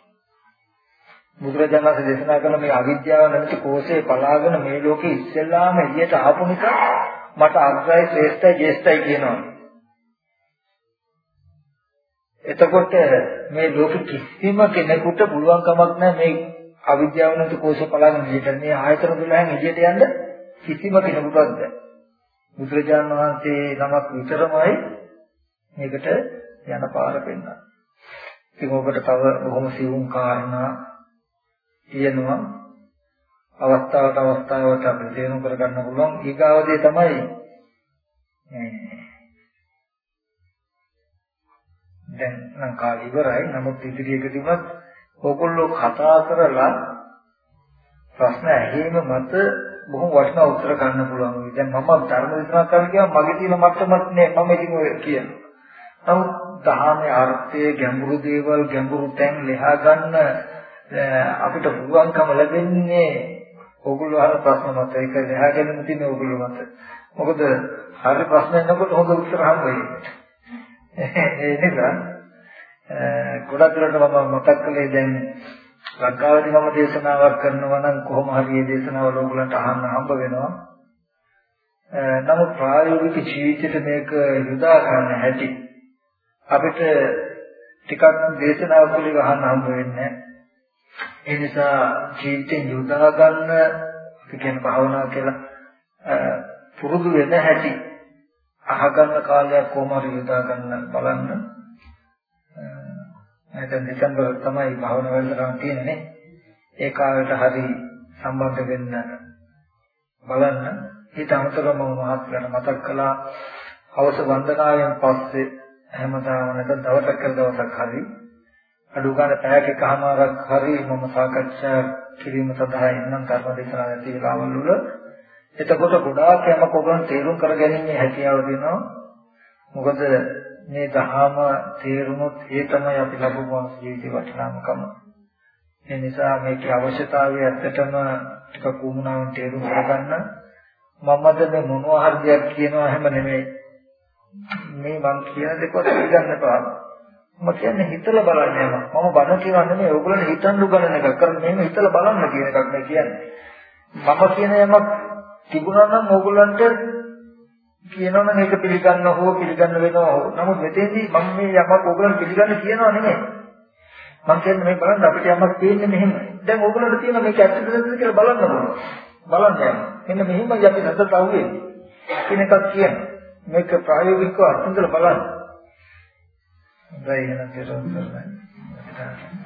බුදුරජාණන් වහන්සේ දේශනා කළ මේ අවිද්‍යාව නැමැති කෝෂේ පලාගෙන මේ ලෝකෙ ඉස්සෙල්ලාම එළියට ආපු නිසා මට අග්‍රයි ශ්‍රේෂ්ඨයි ජේෂ්ඨයි කියනවා. එතකොට මේ ලෝකෙ කිසිම කෙනෙකුට පුළුවන් කමක් නැහැ මේ අවිද්‍යාව නැති කෝෂේ පලාගෙන එළියට මේ ආයතන 12න් එළියට යන්න කිසිම කෙනෙකුට බෑ. බුදුරජාණන් වහන්සේ නමක් විතරමයි මේකට යන පාර පෙන්වන්නේ. ඉතින් ඔබට තව බොහොම සිවුම් කාරණා තියෙනවා. අවස්ථාවට අවස්ථාවට අපිට තේරුම් කරගන්න පුළුවන්. ඊගාවදී තමයි දැන් නම් කාලය ඉවරයි. නමුත් ඉදිරියකදීවත් ඕගොල්ලෝ කතා කරලා ප්‍රශ්න ඇහිීම මත බොහොම වටිනා උත්තර ගන්න පුළුවන්. දැන් මම ධර්ම දේශනා කරන්න ගියාම මගේ තියෙන මට්ටමක් නෑ මම ඉතින් ඔය කියනවා. නමුත් දහමේ අර්ථයේ ගැඹුරු දේවල් ගැඹුරු තැන් ලියා ගන්න අපිට පුළුවන්කම ලැබෙන්නේ ඕගොල්ලෝ අහන ප්‍රශ්න මත ඒක ලියා ගැනීම තියෙන ඕගොල්ලෝ මත. මොකද හරි ප්‍රශ්න එනකොට හොඳ උත්තර හම්බ වෙන්නේ. ඒ නිසා ගොඩක් දුරට මම මතක් කළේ දැන් ලංකාවේදී මම දේශනාවක් කරනවා නම් කොහොම හරි මේ දේශනාවල ඕගලන්ට අහන්න හම්බ වෙනවා. නමුත් ප්‍රායෝගික ජීවිතේට මේක යොදා ගන්න හැටි අපිට ටිකක් දේශනාවක් වලින් අහන්න හම්බ වෙන්නේ ඒ නිසා ජීවිතෙන් යොදා ගන්න අපි කියන භාවනාව කියලා පුරුදු වෙන හැටි අහගන්න කාලයක් කොහොම හරි යොදා ගන්න බලන්න නැත්නම් දෙසැම්බර් තමයි භාවනා වැඩසටහන තියෙන්නේ. ඒ කාලයට හරි සම්බන්ධ වෙන්න බලන්න. ඊට අමතරව මම මහත්මයාට මතක් කළා අවස වන්දනාවෙන් පස්සේ හැමදාම නැත්නම් දවසක් කර දවසක් හරි අඩු ගන්න පැයක එකමාරක් හරි මම සාකච්ඡා කිරීම සඳහා එන්නම් ධර්ම දේශනා නැති වෙලාවල් වල එතකොට ගොඩාක් යමක් ඔබන් තේරුම් කරගැනීමේ හැකියාව දෙනවා මොකද මේ දහම තේරුනොත් ඒ තමයි අපි ලබපු ජීවිතේ වටිනාකම. ඒ නිසා මේකේ අවශ්‍යතාවය ඇත්තටම ටික කුමුණාවෙන් තේරුම් කරගන්න මමද මේ මොනවා හරි දෙයක් කියනවා හැම නෙමෙයි. මේ මං කියන දේකවත් පිළිගන්න එපා. මම කියන්නේ හිතලා බලන්න යනවා. මම බන කියනවා නෙමෙයි ඕගොල්ලෝ හිතන්න උගලන එකක්. කරන්නේ මෙහෙම හිතලා බලන්න කියන එකක් මේ කියන්නේ. මම කියන යමක් තිබුණා නම් ඕගොල්ලන්ට කියනවනම් ඒක පිළිගන්න හෝ පිළිගන්න වෙනවා හෝ. නමුත් මෙතෙන්දී මම මේ යමක් ඕගොල්ලන් පිළිගන්න කියනවා නෙමෙයි. මම කියන්නේ මේ බලන්න අපිට යමක් තියෙන්නේ මෙහෙම. දැන් ඕගොල්ලන්ට තියෙන මේක ඇත්තද නැද්ද කියලා බලන්න ඕනේ. බලන්න යන්න. මෙන්න මෙහෙමයි අපි නැතට අහුවෙන්නේ. කියන එකක් කියන්නේ. මේක ප්‍රායෝගිකව අත්දැකලා බලන්න. හොඳයි එහෙනම් තේරුම් ගන්න.